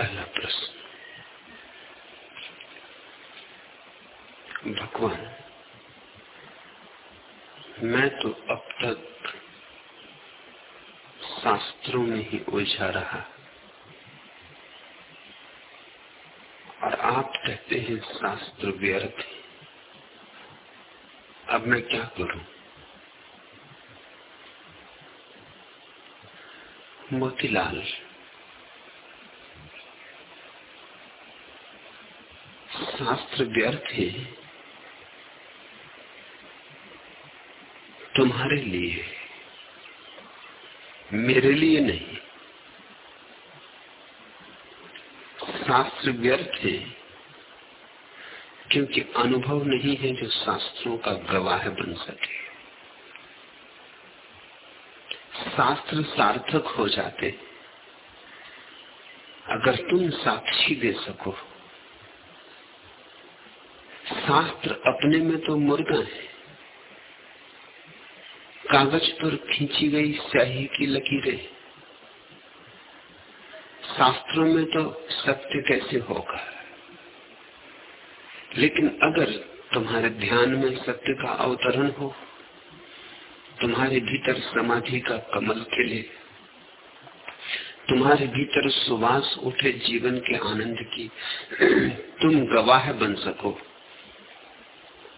पहला प्रश्न भगवान मैं तो अब तक शास्त्रों में ही उलझा रहा। और आप कहते हैं शास्त्र व्यर्थ अब मैं क्या करूँ? मोतीलाल शास्त्र व्यर्थ है। तुम्हारे लिए, मेरे लिए नहीं। शास्त्र व्यर्थ है, क्योंकि अनुभव नहीं है जो शास्त्रों का गवाह बन सके। शास्त्र सार्थक हो जाते, अगर तुम साक्षी दे सको। शास्त्र अपने में तो मुर्गा है। कागज़ पर खींची गई स्याही की लकीरें। शास्त्रों में तो सत्य कैसे होगा? लेकिन अगर तुम्हारे ध्यान में सत्य का अवतरण हो, तुम्हारे भीतर समाधि का कमल खिले, तुम्हारे भीतर सुवास उठे जीवन के आनंद की, तुम गवाह बन सको।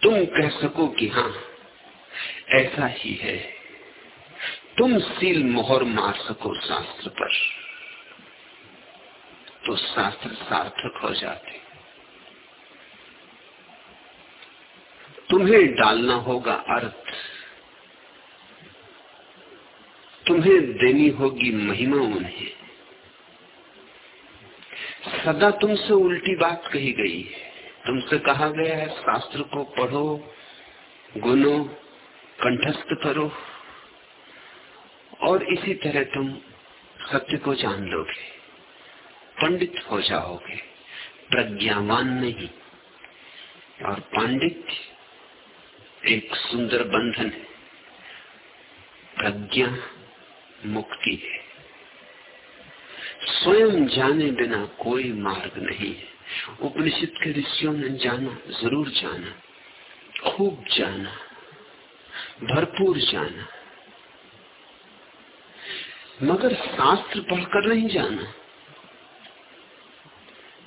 तुम कह सको कि हाँ ऐसा ही है। तुम सील मोहर मार सको शास्त्र पर तो शास्त्र सार्थक हो जाते। तुम्हें डालना होगा अर्थ, तुम्हें देनी होगी महिमा उन्हें। सदा तुमसे उल्टी बात कही गई है। तुमसे कहा गया है, शास्त्र को पढ़ो, गुनो, कंठस्थ करो, और इसी तरह तुम सत्य को जान लोगे, पंडित हो जाओगे, प्रज्ञावान नहीं। और पांडित एक सुंदर बंधन है, प्रज्ञा मुक्ति है। स्वयं जाने बिना कोई मार्ग नहीं है। उपनिषद के ऋषियों ने जाना, ज़रूर जाना। खूब जाना। भरपूर जाना। मगर शास्त्र पढ़कर नहीं जाना।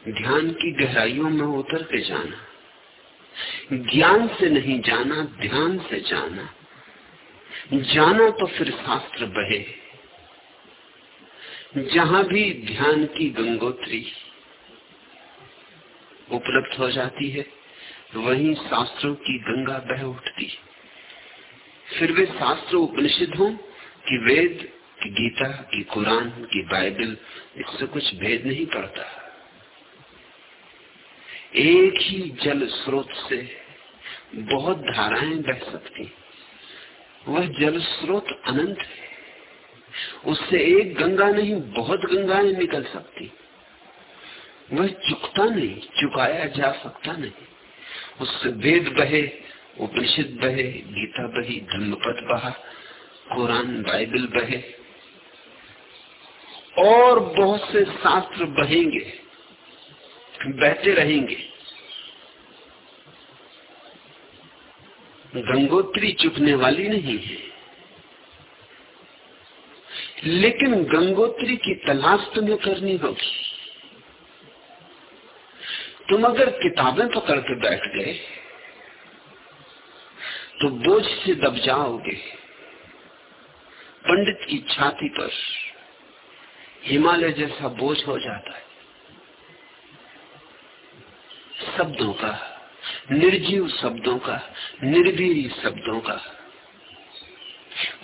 ध्यान की गहराइयों में उतर के जाना। ज्ञान से नहीं जाना, ध्यान से जाना। जाना तो फिर शास्त्र बहे। जहाँ भी ध्यान की गंगोत्री उपलब्ध हो जाती है, वहीं शास्त्रों की गंगा बह उठती फिर वे शास्त्र उपनिषद हो कि वेद, की गीता, की कुरान, की बाइबल, इससे कुछ भेद नहीं पड़ता। एक ही जल स्रोत से बहुत धाराएँ बह सकती वह जल स्रोत अनंत है। उससे एक गंगा नहीं, बहुत गंगाएँ निकल सकती। वह चुकता नहीं, चुकाया जा सकता नहीं। उससे वेद बहे, उपनिषद बहे, गीता बही, धर्मपद बहा, कुरान, बाइबल बहे। और बहुत से शास्त्र बहेंगे, बहते रहेंगे। गंगोत्री चुकने वाली नहीं है। लेकिन गंगोत्री की तलाश तुम्हें करनी होगी। तुम अगर किताबें पकड़ के बैठ गए तो बोझ से दब जाओगे। पंडित की छाती पर हिमालय जैसा बोझ हो जाता है। शब्दों का, निर्जीव शब्दों का, निर्वीर शब्दों का,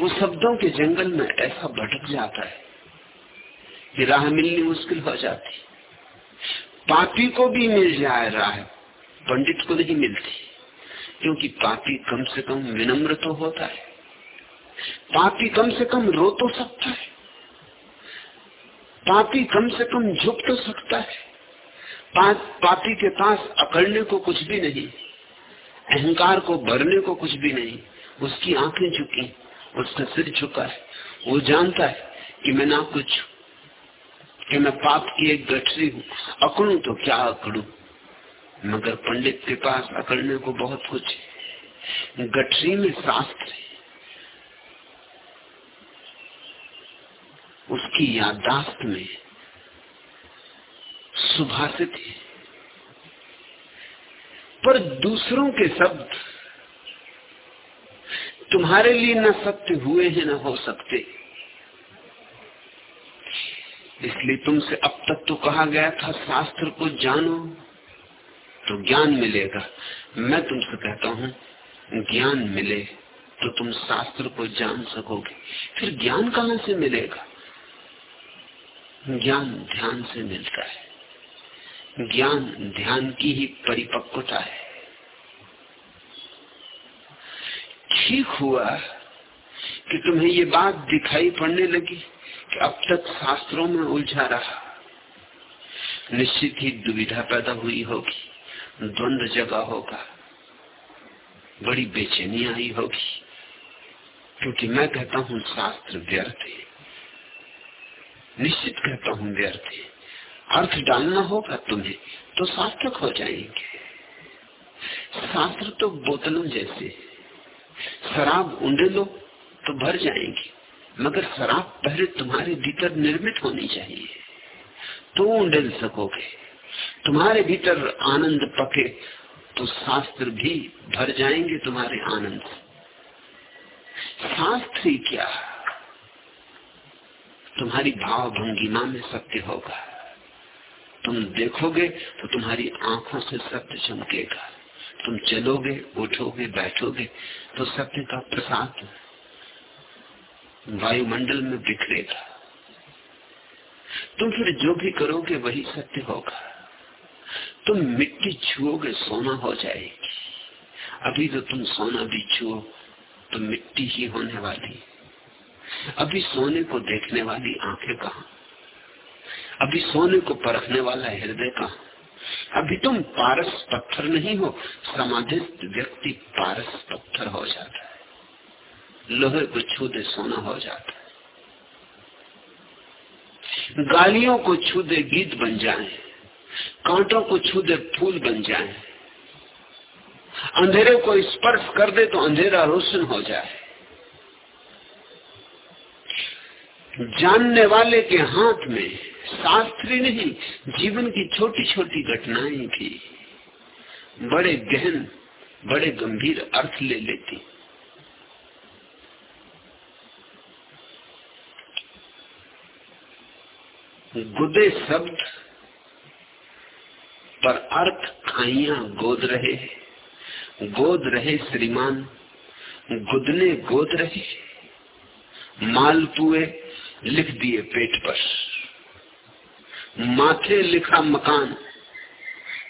वो शब्दों के जंगल में ऐसा भटक जाता है कि राह मिलनी मुश्किल हो जाती। पापी को भी मिल जाए राह पंडित को नहीं मिलती क्योंकि पापी कम से कम विनम्र तो होता है। पापी कम से कम रो तो सकता है। पापी कम से कम झुक तो सकता है। पा, पापी के पास अकड़ने को कुछ भी नहीं अहंकार को भरने को कुछ भी नहीं। उसकी आँखें झुकी उसका सिर झुका है। वो जानता है कि मैं ना कुछ कि मैं पाप की एक गठरी हूँ। अकड़ू तो क्या अकड़ू? मगर पंडित के पास अकड़ने को बहुत कुछ है। गठरी में शास्त्र उसकी याददाश्त में सुभाषित है। पर दूसरों के शब्द तुम्हारे लिए न सत्य हुए हैं, न हो सकते। इसलिए तुमसे अब तक तो कहा गया था, शास्त्र को जानो तो ज्ञान मिलेगा। मैं तुमसे कहता हूँ, ज्ञान मिले तो तुम शास्त्र को जान सकोगे। फिर ज्ञान कहाँ से मिलेगा? ज्ञान ध्यान से मिलता है। ज्ञान ध्यान की ही परिपक्वता है। ठीक हुआ कि तुम्हें ये बात दिखाई पड़ने लगी। कि अब तक शास्त्रों में उलझा रहा। निश्चित ही दुविधा पैदा हुई होगी द्वंद जगा होगा, बड़ी बेचैनी आई होगी। क्योंकि मैं कहता हूँ, शास्त्र व्यर्थ है। निश्चित कहता हूँ, व्यर्थ है। अर्थ डालना होगा तुम्हें तो सार्थक हो जाएँगे। शास्त्र तो बोतलों जैसे शराब उंडे लो तो भर जाएँगे। मगर शराब पहले तुम्हारे भीतर निर्मित होनी चाहिए। तो उंडेल सकोगे। तुम्हारे भीतर आनंद पके तो शास्त्र भी भर जाएँगे तुम्हारे आनंद। शास्त्र ही क्या? तुम्हारी भाव भंगिमा में सत्य होगा। तुम देखोगे तो तुम्हारी आँखों से सत्य चमकेगा। तुम चलोगे, उठोगे, बैठोगे तो सत्य का प्रसाद वायुमंडल में बिखरेगा। तुम फिर जो भी करोगे वही सत्य होगा। तुम मिट्टी छुओगे, सोना हो जाएगी। अभी तो तुम सोना भी छुओ तो मिट्टी ही होने वाली। अभी सोने को देखने वाली आँखें कहा? अभी सोने को परखने वाला हृदय कहा? अभी तुम पारस पत्थर नहीं हो, समाधिस्थ व्यक्ति पारस पत्थर हो जाता है। लोहे को छू दे, सोना हो जाता है। गालियों को छू दे, गीत बन जाए। कांटों को छू दे, फूल बन जाए। अंधेरे को स्पर्श कर दे तो अंधेरा रोशन हो जाए। जानने वाले के हाथ में शास्त्री नहीं, जीवन की छोटी छोटी घटनाएँ भी बड़े गहन, बड़े गंभीर अर्थ ले लेती। गुदे शब्द पर अर्थ खाइया गोद रहे गोद रहे श्रीमान, गुदने गोद रहे मालपुए लिख दिए पेट पर। माथे लिखा मकान,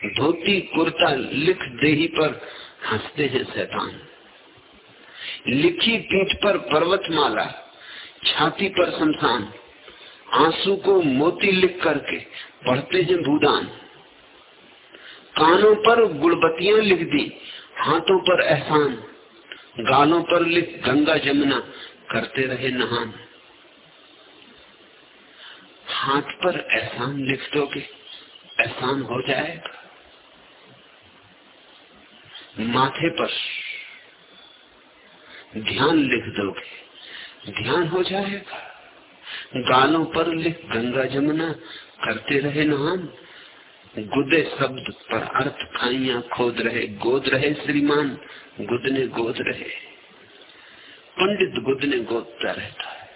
धोती कुर्ता लिख देही पर हँसते हैं शैतान। लिखी पीठ पर पर्वतमाला, छाती पर शमशान आँसू को मोती लिख करके पढ़ते हैं भूदान। कानों पर गुड़बतियाँ लिख दी, हाथों पर एहसान, गालों पर लिख गंगा जमुना, करते रहे नहान। हाथ पर एहसान लिख दोगे, एहसान हो जाएगा। माथे पर ध्यान लिख दोगे, ध्यान हो जाएगा। गालों पर लिख, गंगा जमुना, करते रहे नाम। गुदे शब्द पर अर्थ खाइया, खोद रहे, गोद रहे श्रीमान। गुदने गोद रहे। पंडित गुदने गोदता रहता है।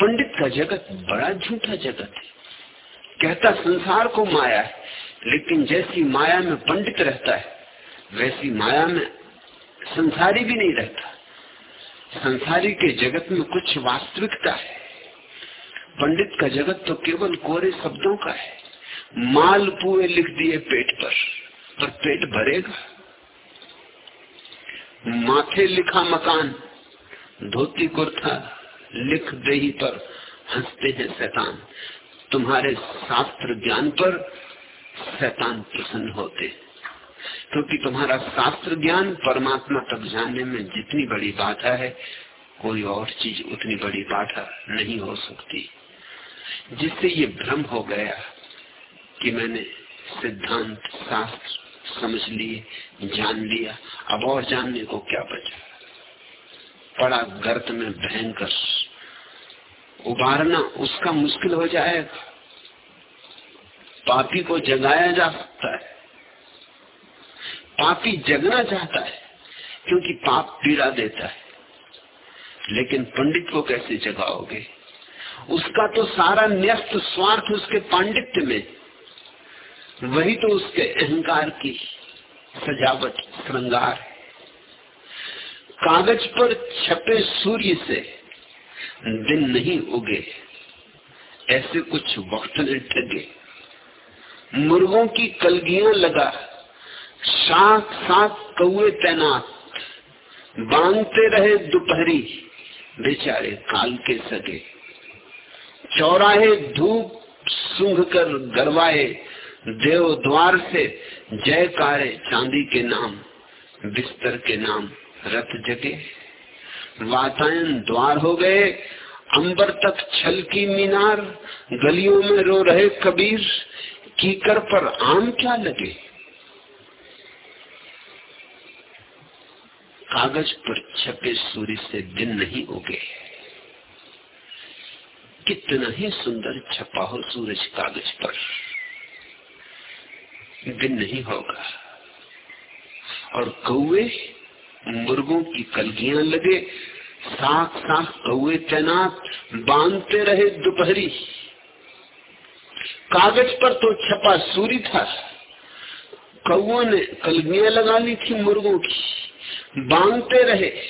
पंडित का जगत बड़ा झूठा जगत है। कहता संसार को माया है, लेकिन जैसी माया में पंडित रहता है, वैसी माया में संसारी भी नहीं रहता। संसारी के जगत में कुछ वास्तविकता है। पंडित का जगत तो केवल कोरे शब्दों का है। माल पुए लिख दिए पेट पर पर पेट भरेगा। माथे लिखा मकान, धोती कुर्ता लिख दही पर हँसते हैं शैतान। तुम्हारे शास्त्र ज्ञान पर शैतान प्रसन्न होते क्योंकि तुम्हारा शास्त्र ज्ञान परमात्मा तक जानने में जितनी बड़ी बाधा है, कोई और चीज़ उतनी बड़ी बाधा नहीं हो सकती। जिससे ये भ्रम हो गया कि मैंने सिद्धांत, शास्त्र, समझ लिए, जान लिया, अब और जानने को क्या बचा? पड़ा गर्त में भयंकर उबारना, उसका मुश्किल हो जाएगा। पापी को जगाया जा सकता है। पापी जगना चाहता है, क्योंकि पाप पीड़ा देता है। लेकिन पंडित को कैसे जगाओगे? उसका तो सारा न्यस्त स्वार्थ उसके पांडित्य में। वही तो उसके अहंकार की सजावट, श्रृंगार है। कागज़ पर छपे सूर्य से दिन नहीं उगे, ऐसे कुछ वक्त ने ठगे। मुर्गों की कलगियाँ लगा साथ साथ कौए तैनात। बांधते रहे दोपहरी, बेचारे काल के सगे। चौराहे धूप सुंघ कर गरवाए देव द्वार से जयकारे चांदी के नाम, बिस्तर के नाम रथ जगे। वातायन द्वार हो गए, अंबर तक छल की मीनार, गलियों में रो रहे कबीर, कीकर पर आम क्या लगे? कागज़ पर छपे सूर्य से दिन नहीं उगे। कितना ही सुंदर छपा हो सूरज कागज़ पर, दिन नहीं होगा। और कौए मुर्गों की कलगियाँ लगे साथ साथ कौए तैनात बांधते रहे दोपहरी। कागज़ पर तो छपा सूर्य था। कौओं ने कलगियाँ लगा ली थी मुर्गों की। बांधते रहे।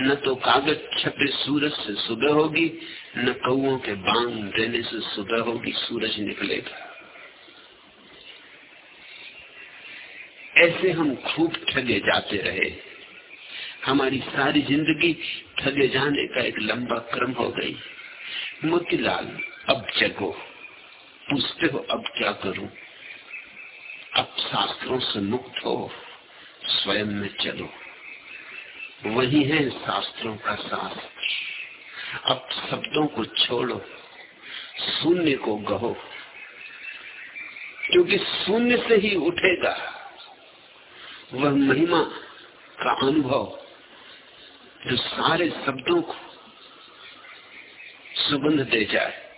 न तो कागज़ छपे सूरज से सुबह होगी, न कौओं के बाँध देने से सुबह होगी, सूरज निकलेगा। ऐसे हम खूब ठगे जाते रहे। हमारी सारी ज़िंदगी ठगे जाने का एक लंबा क्रम हो गई। मोतीलाल अब जगो। पूछते हो, अब क्या करूँ? अब शास्त्रों से मुक्त हो। स्वयं में चलो। वही है शास्त्रों का शास्त्र। अब शब्दों को छोड़ो, शून्य को गहो। क्योंकि शून्य से ही उठेगा, वह महिमा का अनुभव जो सारे शब्दों को सुगंध दे जाए,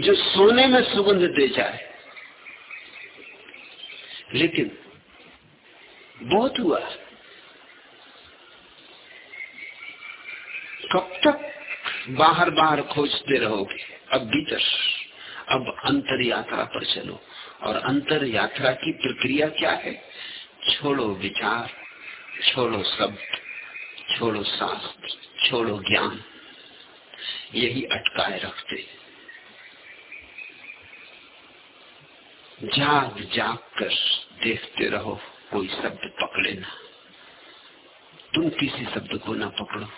जो सोने में सुगंध दे जाए। लेकिन बहुत हुआ। कब तक बाहर बाहर खोजते रहोगे? अब भीतर। अब अंतर यात्रा पर चलो। और अंतर यात्रा की प्रक्रिया क्या है? छोड़ो विचार, छोड़ो शब्द, छोड़ो शास्त्र, छोड़ो ज्ञान। यही अटकाए रखते। जाग जाग कर देखते रहो। कोई शब्द पकड़े ना। तुम किसी शब्द को ना पकड़ो।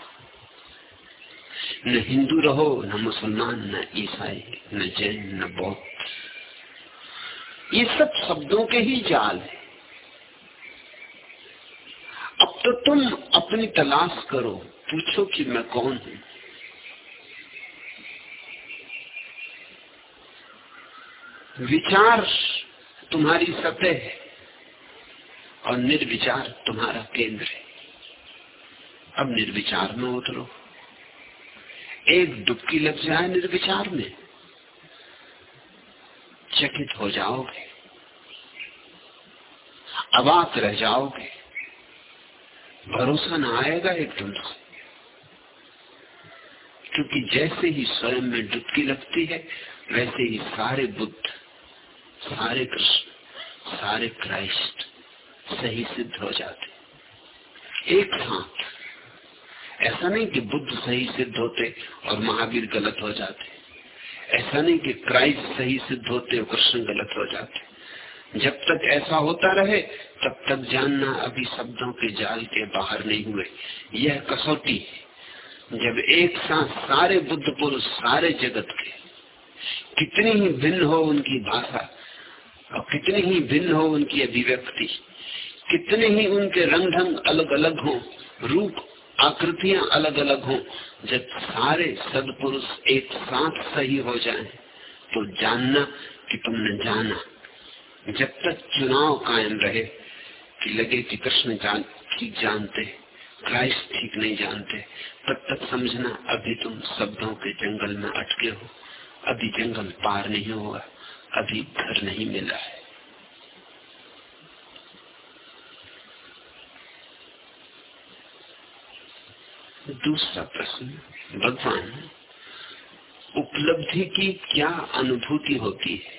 न हिंदू रहो, न मुसलमान, न ईसाई, न जैन, न बौद्ध। ये सब शब्दों के ही जाल है। अब तो तुम अपनी तलाश करो, पूछो कि मैं कौन हूँ? विचार तुम्हारी सतह है। और निर्विचार तुम्हारा केंद्र है। अब निर्विचार में उतरो। एक डुबकी लग जाए निर्विचार में। चकित हो जाओगे। अबाक रह जाओगे। भरोसा ना आएगा एकदम से। क्योंकि जैसे ही स्वयं में डुबकी लगती है, वैसे ही सारे बुद्ध, सारे कृष्ण, सारे क्राइस्ट सही सिद्ध हो जाते। एक साथ ऐसा नहीं कि बुद्ध सही सिद्ध होते और महावीर गलत हो जाते। ऐसा नहीं कि क्राइस्ट सही सिद्ध होते और कृष्ण गलत हो जाते। जब तक ऐसा होता रहे, तब तक जानना अभी शब्दों के जाल के बाहर नहीं हुए। यह कसौटी है। जब एक साथ सारे बुद्ध पुरुष सारे जगत के, कितनी ही भिन्न हो उनकी भाषा और कितनी ही भिन्न हो उनकी अभिव्यक्ति कितने ही उनके रंग ढंग अलग अलग हो रूप आकृतियाँ अलग अलग हों जब सारे सदपुरुष एक साथ सही हो जाएँ, तो जानना कि तुमने जाना। जब तक चुनाव कायम रहे कि लगे कि कृष्ण जान ठीक जानते क्राइस्ट ठीक नहीं जानते तब तक समझना अभी तुम शब्दों के जंगल में अटके हो अभी जंगल पार नहीं हुआ अभी घर नहीं मिला है। दूसरा प्रश्न, भगवान, उपलब्धि की क्या अनुभूति होती है?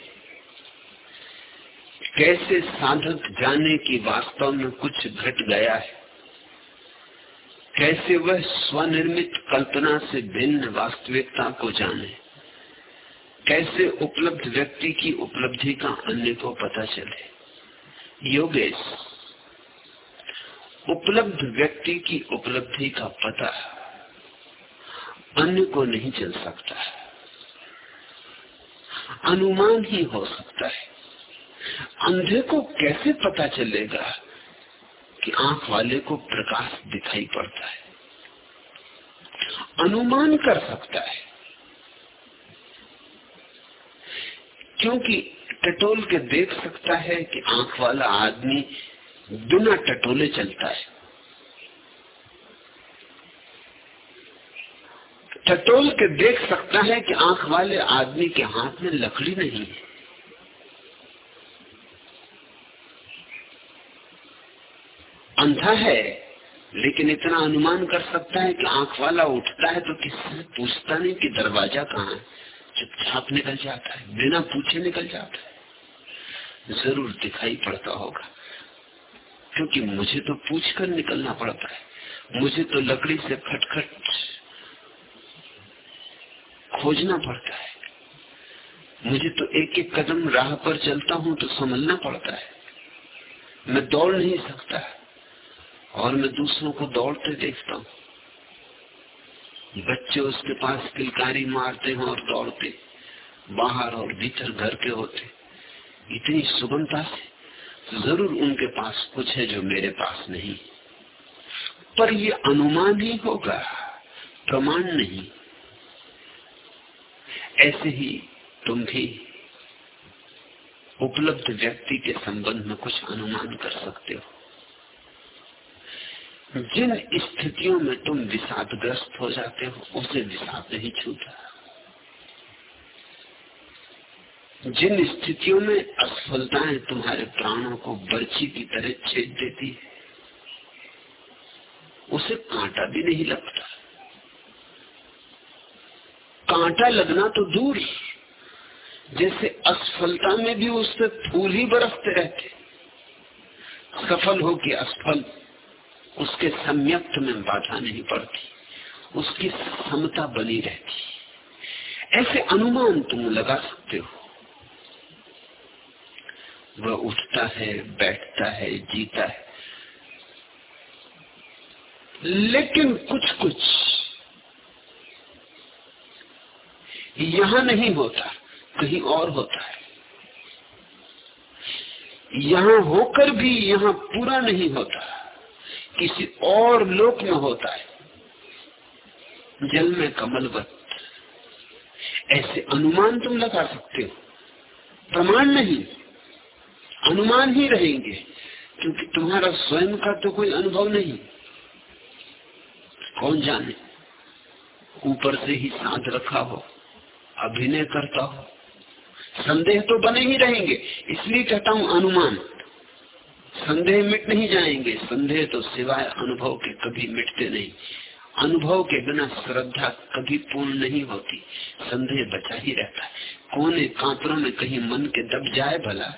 कैसे साधक जाने की वास्तव में कुछ घट गया है? कैसे वह स्वनिर्मित कल्पना से भिन्न वास्तविकता को जाने? कैसे उपलब्ध व्यक्ति की उपलब्धि का अन्य को पता चले? योगेश, उपलब्ध व्यक्ति की उपलब्धि का पता अन्य को नहीं चल सकता है। अनुमान ही हो सकता है। अंधे को कैसे पता चलेगा कि आँख वाले को प्रकाश दिखाई पड़ता है? अनुमान कर सकता है। क्योंकि टटोल के देख सकता है कि आँख वाला आदमी बिना टटोले चलता है। टटोल के देख सकता है कि आँख वाले आदमी के हाथ में लकड़ी नहीं है। अंधा है, लेकिन इतना अनुमान कर सकता है कि आँख वाला उठता है तो किसी से पूछता नहीं कि दरवाज़ा कहाँ है? चुपचाप निकल जाता है, बिना पूछे निकल जाता है। ज़रूर दिखाई पड़ता होगा, क्योंकि मुझे तो पूछ कर निकलना पड़ता है। मुझे तो लकड़ी से खटखट खोजना पड़ता है। मुझे तो एक एक कदम राह पर चलता हूँ तो समझना पड़ता है। मैं दौड़ नहीं सकता और मैं दूसरों को दौड़ते देखता हूँ। बच्चे उसके पास किलकारी मारते हैं और दौड़ते, बाहर और भीतर घर के होते। इतनी सुगमता से ज़रूर उनके पास कुछ है जो मेरे पास नहीं। पर ये अनुमान ही होगा, प्रमाण नहीं। ऐसे ही तुम भी उपलब्ध व्यक्ति के संबंध में कुछ अनुमान कर सकते हो। जिन स्थितियों में तुम विषादग्रस्त हो जाते हो, उसे विषाद नहीं छूता। जिन स्थितियों में असफलताएँ तुम्हारे प्राणों को बर्ची की तरह छेद देती है, उसे कांटा भी नहीं लगता। कांटा लगना तो दूर जैसे असफलता में भी उससे फूल ही बरसते रहते सफल हो कि असफल, उसके सम्यक्त में बाधा नहीं पड़ती, उसकी समता बनी रहती ऐसे अनुमान तुम लगा सकते हो। वह उठता है, बैठता है, जीता है। लेकिन कुछ कुछ यहाँ नहीं होता, कहीं और होता है। यहाँ होकर भी यहाँ पूरा नहीं होता, किसी और लोक में होता है। जल में कमलवत, ऐसे अनुमान तुम लगा सकते हो। प्रमाण नहीं, अनुमान ही रहेंगे, क्योंकि तुम्हारा स्वयं का तो कोई अनुभव नहीं। कौन जाने, ऊपर से ही साथ रखा हो। अभिनय करता हो। संदेह तो बने ही रहेंगे, इसलिए कहता हूँ अनुमान। संदेह मिट नहीं जाएँगे, संदेह तो सिवाय अनुभव के कभी मिटते नहीं। अनुभव के बिना श्रद्धा कभी पूर्ण नहीं होती, संदेह बचा ही रहता है। कोने कांतरों में कहीं मन के दब जाए भला,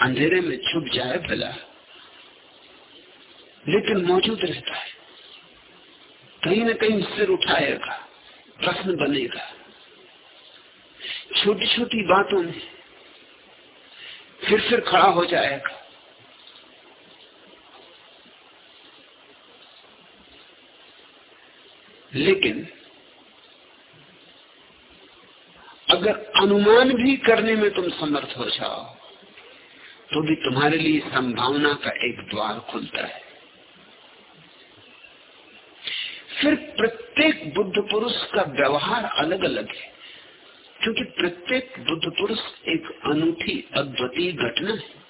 अंधेरे में छुप जाए भला, लेकिन मौजूद रहता है। कहीं न कहीं सिर उठाएगा, प्रश्न बनेगा। छोटी छोटी बातों में फिर फिर खड़ा हो जाएगा। लेकिन अगर अनुमान भी करने में तुम समर्थ हो जाओ तो भी तुम्हारे लिए संभावना का एक द्वार खुलता है। फिर प्रत्येक बुद्ध पुरुष का व्यवहार अलग अलग है। क्योंकि प्रत्येक बुद्ध पुरुष एक अनूठी अद्वितीय घटना है।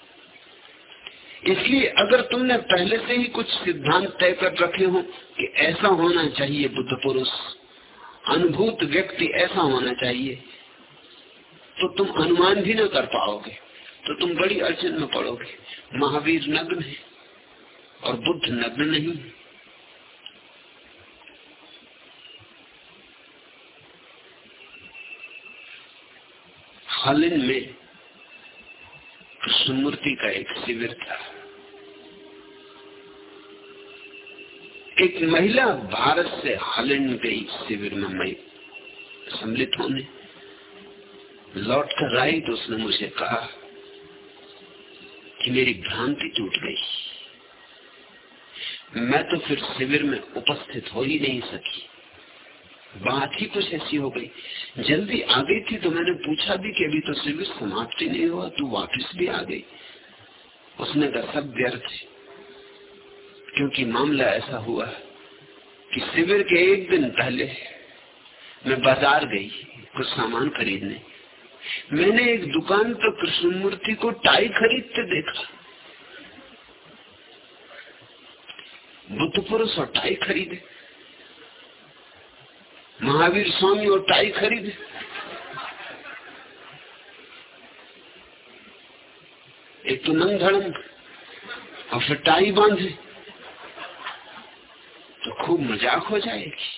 इसलिए अगर तुमने पहले से ही कुछ सिद्धांत तय कर रखे हो कि ऐसा होना चाहिए बुद्ध पुरुष, अनुभूत व्यक्ति ऐसा होना चाहिए तो तुम अनुमान भी न कर पाओगे तो तुम बड़ी अड़चन में पड़ोगे। महावीर नग्न है और बुद्ध नग्न नहीं हालिन में कृष्णमूर्ति का एक शिविर था। एक महिला भारत से हालैंड गई शिविर में मैं सम्मिलित होने। लौट कर आई तो उसने मुझे कहा कि मेरी भ्रांति टूट गई। मैं तो फिर शिविर में उपस्थित हो ही नहीं सकी। बात ही कुछ ऐसी हो गई। जल्दी आ गई थी तो मैंने पूछा भी कि अभी तो शिविर समाप्त ही नहीं हुआ, तू वापस भी आ गई। उसने कहा, सब व्यर्थ क्योंकि मामला ऐसा हुआ कि शिविर के एक दिन पहले मैं बाज़ार गई, कुछ सामान खरीदने। मैंने एक दुकान पर कृष्ण मूर्ति को टाई खरीदते देखा। बुद्ध पुरुष और टाई खरीदे। महावीर स्वामी और टाई खरीदे। एक तो नंग धड़म और फिर टाई बांधे। तो खूब मज़ाक हो जाएगी।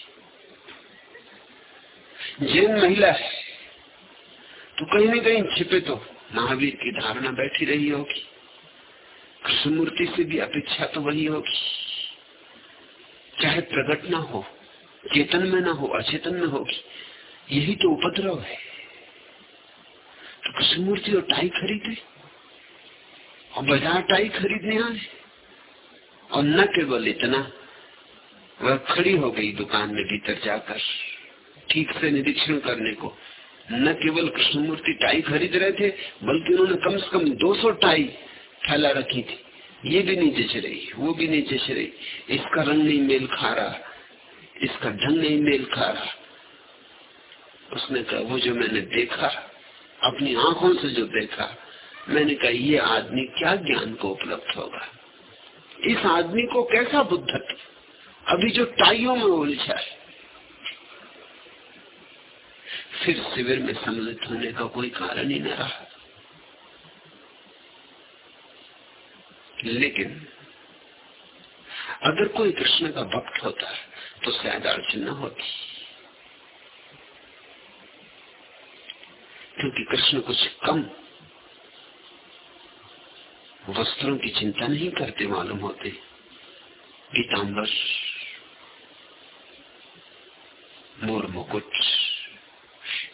जैन महिला है तो कहीं ना कहीं छिपे तो महावीर की धारणा बैठी रही होगी। कृष्ण मूर्ति से भी अपेक्षा तो वही होगी। चाहे प्रकट ना हो चेतन में ना हो, अचेतन में होगी यही तो उपद्रव है। तो कृष्ण मूर्ति और टाई खरीदे, और बाज़ार टाई खरीदने आए, और न केवल इतना, वह खड़ी हो गई दुकान में भीतर जाकर, ठीक से निरीक्षण करने को। न केवल कृष्णमूर्ति टाई खरीद रहे थे, बल्कि उन्होंने कम से कम 200 टाई फैला रखी थी। ये भी नहीं जच रही वो भी नहीं जच रही इसका रंग नहीं मेल खा रहा। इसका ढंग नहीं मेल खा रहा। उसने कहा, वो जो मैंने देखा, अपनी आँखों से जो देखा, मैंने कहा, ये आदमी क्या ज्ञान को उपलब्ध होगा? इस आदमी को कैसा बुद्धत्व अभी जो टाइयों में उलझा है। फिर शिविर में सम्मिलित होने का कोई कारण ही न रहा। लेकिन अगर कोई कृष्ण का भक्त होता है तो शायद अड़चन न होती। क्योंकि कृष्ण कुछ कम वस्त्रों की चिंता नहीं करते, मालूम होते। पीताम्बर मोर मुकुट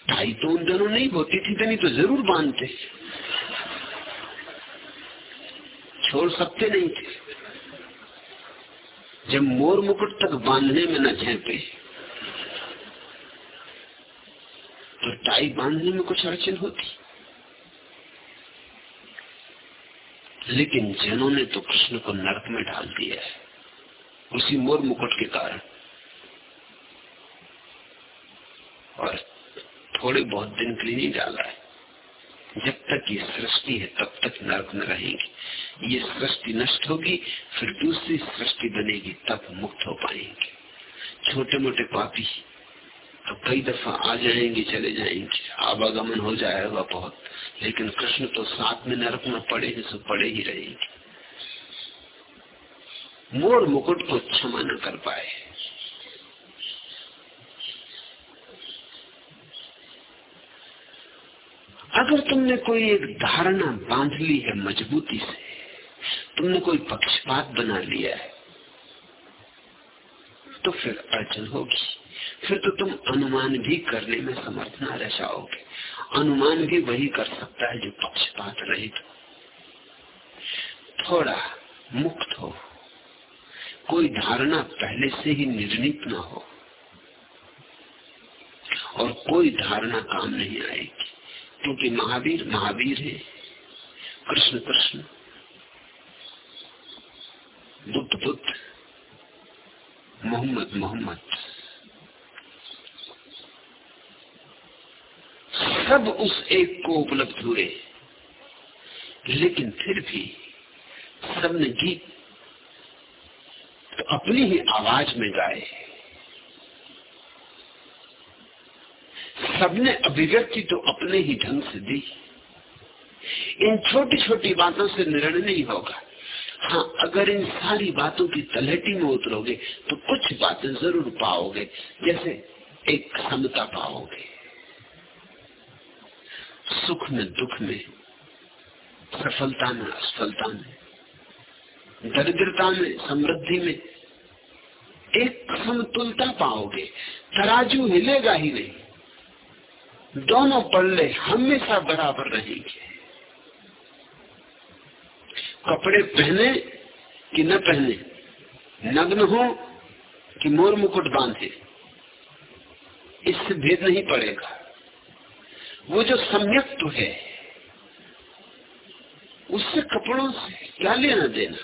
ढाई तो उन दोनों नहीं होती थी तो नहीं तो ज़रूर बांधते। छोड़ सकते नहीं थे। जब मोर मुकुट तक बांधने में न झेपे तो टाई बांधने में कुछ अड़चन होती। लेकिन जनों ने तो कृष्ण को नरक में डाल दिया है, उसी मोर मुकुट के कारण। और थोड़े बहुत दिन के लिए नहीं डाला है। जब तक ये सृष्टि है, तब तक नरक में रहेंगे। ये सृष्टि नष्ट होगी, फिर दूसरी सृष्टि बनेगी, तब मुक्त हो पाएँगे। छोटे मोटे पापी अब कई दफ़ा आ जाएँगे, चले जाएँगे। आवागमन हो जाएगा बहुत, लेकिन कृष्ण तो साथ में नरक में पड़े हैं सो पड़े ही रहेंगे। मोर मुकुट को क्षमा न कर पाए। अगर तुमने कोई एक धारणा बाँध ली है मजबूती से, तुमने कोई पक्षपात बना लिया है तो फिर अड़चन होगी। फिर तो तुम अनुमान भी करने में समर्थ न रह जाओगे। अनुमान भी वही कर सकता है जो पक्षपात रहित हो। थोड़ा मुक्त हो। कोई धारणा पहले से ही निर्णित ना हो। और कोई धारणा काम नहीं आएगी। क्योंकि महावीर महावीर है। कृष्ण कृष्ण। बुद्ध बुद्ध। मोहम्मद मोहम्मद। सब उस एक को उपलब्ध हुए। लेकिन फिर भी सबने गीत तो अपनी ही आवाज़ में गाए। सबने अभिव्यक्ति तो अपने ही ढंग से दी। इन छोटी छोटी बातों से निर्णय नहीं होगा। हाँ अगर इन सारी बातों की तलहटी में उतरोगे तो कुछ बातें ज़रूर पाओगे, जैसे एक समता पाओगे। सुख में, दुख में, सफलता में, असफलता में, दरिद्रता में, समृद्धि में, एक समतुलता पाओगे। तराजू हिलेगा ही नहीं। दोनों पल्ले हमेशा बराबर रहेंगे। कपड़े पहने कि न पहने, नग्न हो कि मोर मुकुट बांधे, इससे भेद नहीं पड़ेगा। वो जो सम्यक्त्व है, उससे कपड़ों से क्या लेना देना?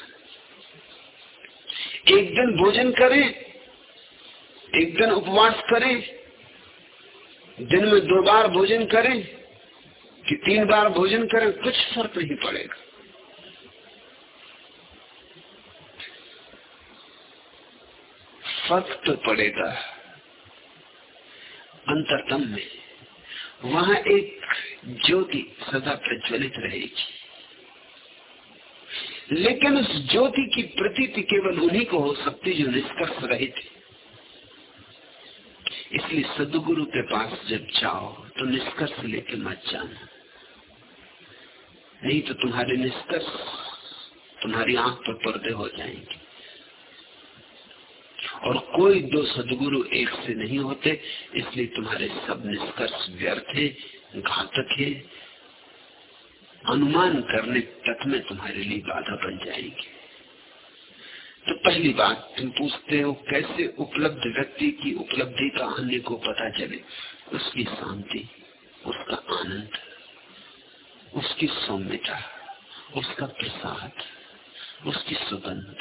एक दिन भोजन करें, एक दिन उपवास करें दिन में दो बार भोजन करें कि तीन बार भोजन करें, कुछ फ़र्क नहीं पड़ेगा। फ़र्क तो पड़ेगा अंतरतम में। वहाँ एक ज्योति सदा प्रज्वलित रहेगी। लेकिन उस ज्योति की प्रतीति केवल उन्हीं को हो सकती जो निष्कर्ष रहित है। इसलिए सदगुरु के पास जब जाओ तो निष्कर्ष लेके मत जाना। नहीं तो तुम्हारे निष्कर्ष, तुम्हारी आँख पर पर्दे हो जाएँगे। और कोई दो सदगुरु एक से नहीं होते, इसलिए तुम्हारे सब निष्कर्ष व्यर्थ है, घातक है। अनुमान करने तक में तुम्हारे लिए बाधा बन जाएगी। तो पहली बात, तुम पूछते हो कैसे उपलब्ध व्यक्ति की उपलब्धि का अन्य को पता चले? उसकी शांति, उसका आनंद, उसकी सौम्यता, उसका प्रसाद, उसकी सुगंध।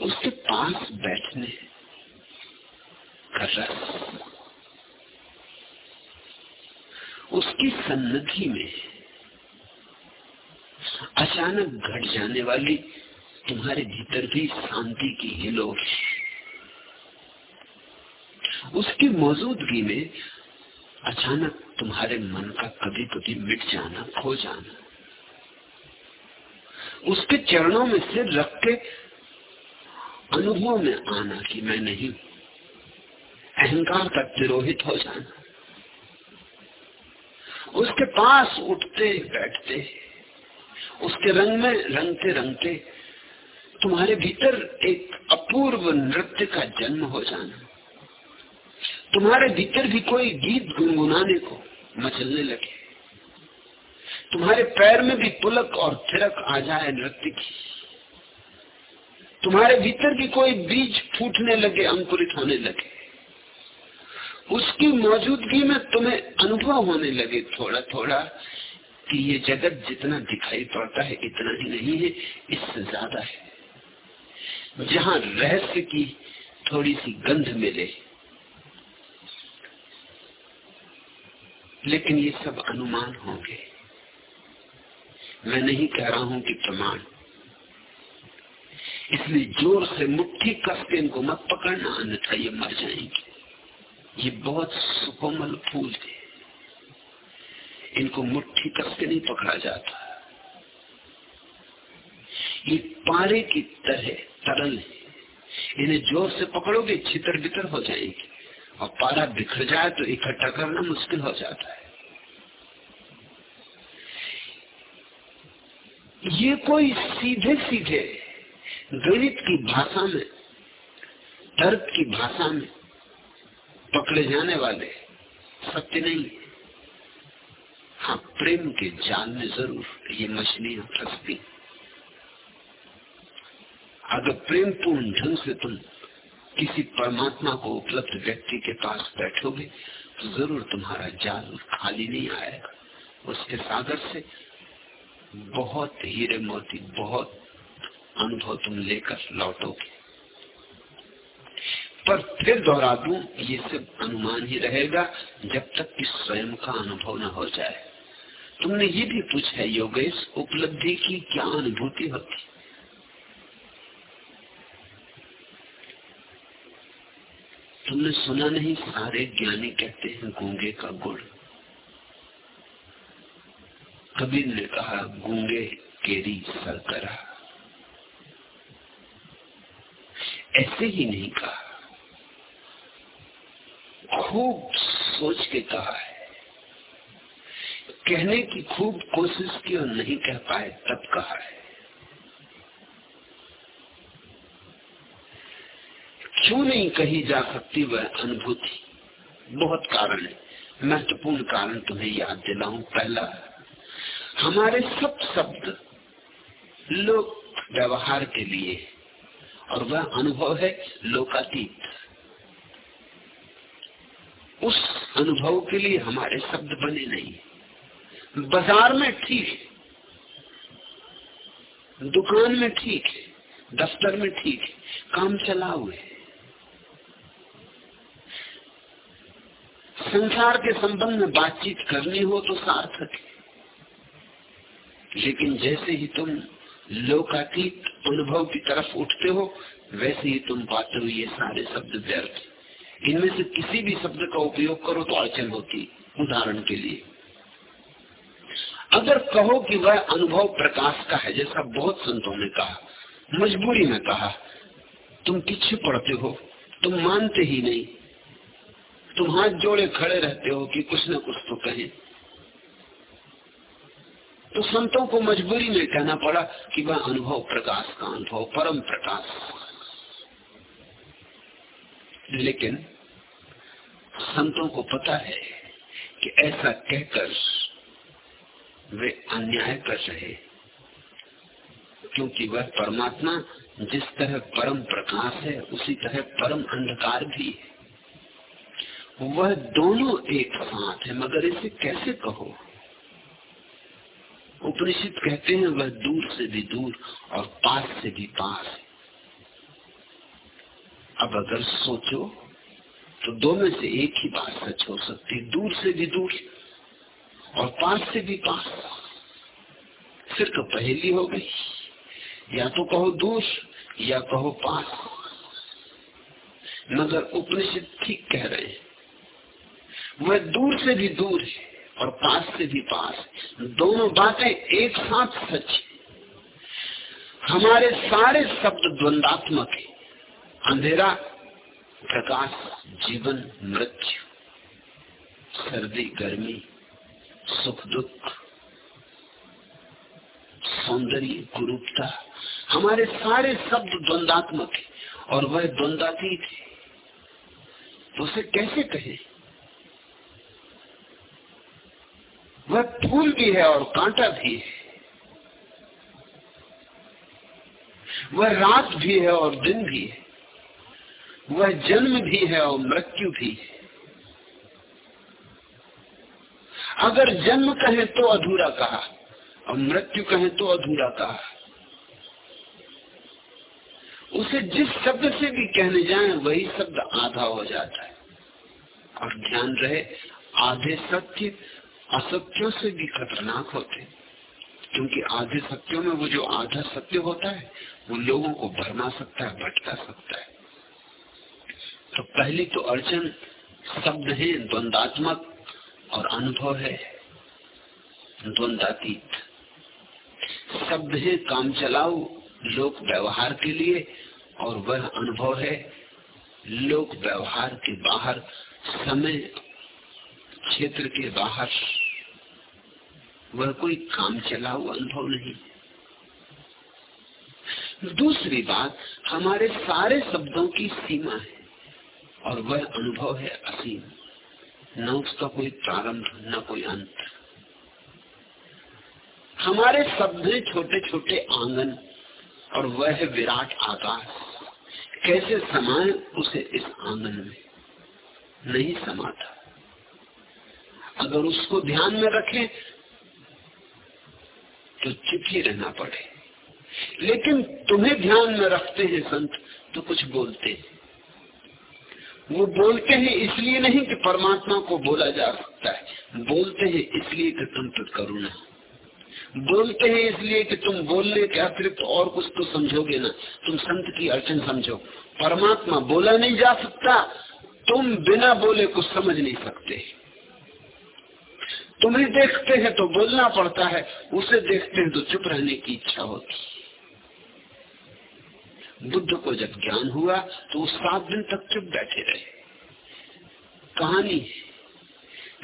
उसके पास बैठने का रस, उसकी सन्नति में अचानक घट जाने वाली तुम्हारे भीतर भी शांति की हिलोर उसकी मौजूदगी में अचानक तुम्हारे मन का कभी कभी मिट जाना, खो जाना। उसके चरणों में सिर रख के अनुभव में आना कि मैं नहीं अहंकार का तिरोहित हो जाना। उसके पास उठते बैठते उसके रंग में रंगते रंगते तुम्हारे भीतर एक अपूर्व नृत्य का जन्म हो जाना। तुम्हारे भीतर भी कोई गीत गुनगुनाने को मचलने लगे। तुम्हारे पैर में भी पुलक और थिरक आ जाए नृत्य की। तुम्हारे भीतर भी कोई बीज फूटने लगे, अंकुरित होने लगे। उसकी मौजूदगी में तुम्हें अनुभव होने लगे थोड़ा थोड़ा कि ये जगत जितना दिखाई पड़ता है, इतना ही नहीं है, इससे ज़्यादा है। जहाँ रहस्य की थोड़ी सी गंध मिले, लेकिन ये सब अनुमान होंगे। मैं नहीं कह रहा हूँ कि प्रमाण। इसलिए ज़ोर से मुट्ठी कस के इनको मत पकड़ना, अन्यथा ये मर जाएँगे। ये बहुत सुकोमल फूल थे। इनको मुट्ठी कस के नहीं पकड़ा जाता। ये पारे की तरह तरल है। इन्हें ज़ोर से पकड़ोगे, छितर बितर हो जाएँगे। और पारा बिखर जाए तो इकट्ठा करना मुश्किल हो जाता है। ये कोई सीधे सीधे गणित की भाषा में, तर्क की भाषा में पकड़े जाने वाले सत्य नहीं। हाँ प्रेम के जाल में ज़रूर, ये मछलियाँ फंसती अगर प्रेम पूर्ण ढंग से तुम किसी परमात्मा को उपलब्ध व्यक्ति के पास बैठोगे तो ज़रूर तुम्हारा जाल खाली नहीं आएगा। उसके सागर से बहुत हीरे मोती, बहुत अनुभव तुम लेकर लौटोगे। पर फिर दोहरा दू, ये सब अनुमान ही रहेगा, जब तक कि स्वयं का अनुभव न हो जाए। तुमने ये भी पूछा है, योगेश, उपलब्धि की क्या अनुभूति होती? तुमने सुना नहीं, सारे ज्ञानी कहते हैं गूँगे का गुड़ कबीर ने कहा, गूँगे केरी सरकरा। ऐसे ही नहीं कहा। खूब सोच के कहा है। कहने की खूब कोशिश की और नहीं कह पाए, तब कहा है। क्यों नहीं कही जा सकती वह अनुभूति? बहुत कारण है। महत्वपूर्ण कारण तुम्हें याद दिलाऊं। पहला, हमारे सब शब्द लोक व्यवहार के लिए और वह अनुभव है लोकातीत। उस अनुभव के लिए हमारे शब्द बने नहीं। बाज़ार में ठीक है। दुकान में ठीक है। दफ्तर में ठीक है। काम चला हुए संसार के संबंध में बातचीत करनी हो तो सार्थक है। लेकिन जैसे ही तुम लोकातीत अनुभव की तरफ़ उठते हो, वैसे ही तुम पाते हो ये सारे शब्द व्यर्थ। इनमें से किसी भी शब्द का उपयोग करो तो अड़चन होती उदाहरण के लिए। अगर कहो कि वह अनुभव प्रकाश का है, जैसा बहुत संतों ने कहा, मजबूरी में कहा, तुम पीछे पड़ते हो, तुम मानते ही नहीं, तुम हाथ जोड़े खड़े रहते हो कि कुछ न कुछ तो कहे। तो संतों को मजबूरी में कहना पड़ा कि वह अनुभव प्रकाश का अनुभव, परम प्रकाश। लेकिन संतों को पता है कि ऐसा कहकर वे अन्याय कर रहे क्योंकि वह परमात्मा जिस तरह परम प्रकाश है, उसी तरह परम अंधकार भी है। वह दोनों एक साथ है, मगर इसे कैसे कहो? उपनिषद कहते हैं, वह दूर से भी दूर और पास से भी पास है। अब अगर सोचो तो दो में से एक ही बात सच हो सकती दूर से भी दूर और पास से भी पास तो पहली हो गई। या तो कहो दूर या कहो पास मगर उपनिषद ठीक कह रहे हैं। वह दूर से भी दूर है और पास से भी पास दोनों बातें एक साथ सच हमारे सारे शब्द द्वंदात्मक है। अंधेरा, प्रकाश, जीवन, मृत्यु, सर्दी, गर्मी सुख दुख सौंदर्य कुरूपता। हमारे सारे शब्द द्वंदात्मक है और वह द्वंदातीत है। तो उसे कैसे कहे? वह फूल भी है और कांटा भी है। वह रात भी है और दिन भी है। वह जन्म भी है और मृत्यु भी है। अगर जन्म कहे तो अधूरा कहा, और मृत्यु कहे तो अधूरा कहा। उसे जिस शब्द से भी कहने जाए, वही शब्द आधा हो जाता है। और ध्यान रहे, आधे सत्य असत्यों से भी खतरनाक होते क्योंकि आधे सत्यों में वो जो आधा सत्य होता है, वो लोगों को भरमा सकता है, भटका सकता है। तो पहली तो अड़चन, शब्द है, द्वंदात्मक। और अनुभव है द्वंदातीत शब्द है, काम चलाओ, लोक व्यवहार के लिए, और वह अनुभव है, लोक व्यवहार के बाहर, समय क्षेत्र के बाहर। वह कोई काम चलाओ, अनुभव नहीं। दूसरी बात, हमारे सारे शब्दों की सीमा है, और वह अनुभव है असीम। न उसका कोई प्रारंभ न कोई अंत। हमारे शब्द छोटे छोटे आँगन और वह विराट आकाश, कैसे समाये उसे इस आँगन में? नहीं समाता। अगर उसको ध्यान में रखें तो चुप ही रहना पड़े। लेकिन तुम्हें ध्यान में रखते हैं संत तो कुछ बोलते हैं। वो बोलते हैं इसलिए नहीं कि परमात्मा को बोला जा सकता है। बोलते हैं इसलिए कि तुम पर करुणा। बोलते हैं इसलिए कि तुम बोलने के अतिरिक्त और कुछ तो समझोगे ना। तुम संत की अड़चन समझो। परमात्मा बोला नहीं जा सकता। तुम बिना बोले कुछ समझ नहीं सकते। तुम्हें देखते हैं तो बोलना पड़ता है। उसे देखते हैं तो चुप रहने की इच्छा होती बुद्ध को जब ज्ञान हुआ तो वो सात दिन तक चुप बैठे रहे। कहानी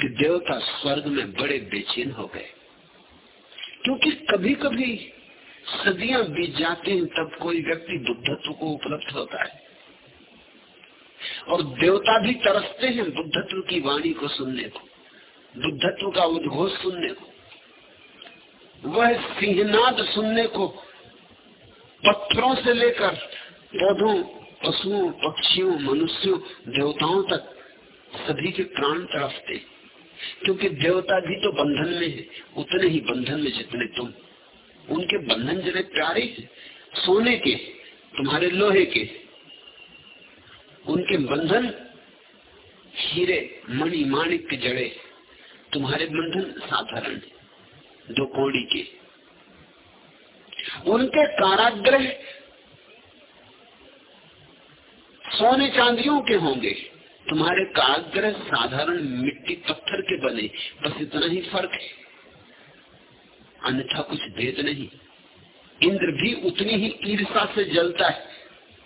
कि देवता स्वर्ग में बड़े बेचैन हो गए। क्योंकि कभी कभी सदियाँ बीत जाती हैं, तब कोई व्यक्ति बुद्धत्व को उपलब्ध होता है। और देवता भी तरसते हैं बुद्धत्व की वाणी को सुनने को, बुद्धत्व का उद्घोष सुनने को। वह सिंहनाद सुनने को पत्थरों से लेकर पौधों, पशुओं, पक्षियों, मनुष्यों, देवताओं तक सभी के प्राण तरफते क्योंकि देवता भी तो बंधन में है, उतने ही बंधन में जितने तुम। उनके बंधन जितने प्यारे हैं, सोने के, तुम्हारे लोहे के। उनके बंधन हीरे, मणि, माणिक के जड़े। तुम्हारे बंधन साधारण दो कौड़ी के। उनके काराग्रह सोने चांदियों के होंगे। तुम्हारे काराग्रह साधारण मिट्टी पत्थर के बने, बस इतना ही फ़र्क है। अन्यथा कुछ भेद नहीं। इंद्र भी उतनी ही ईर्षा से जलता है,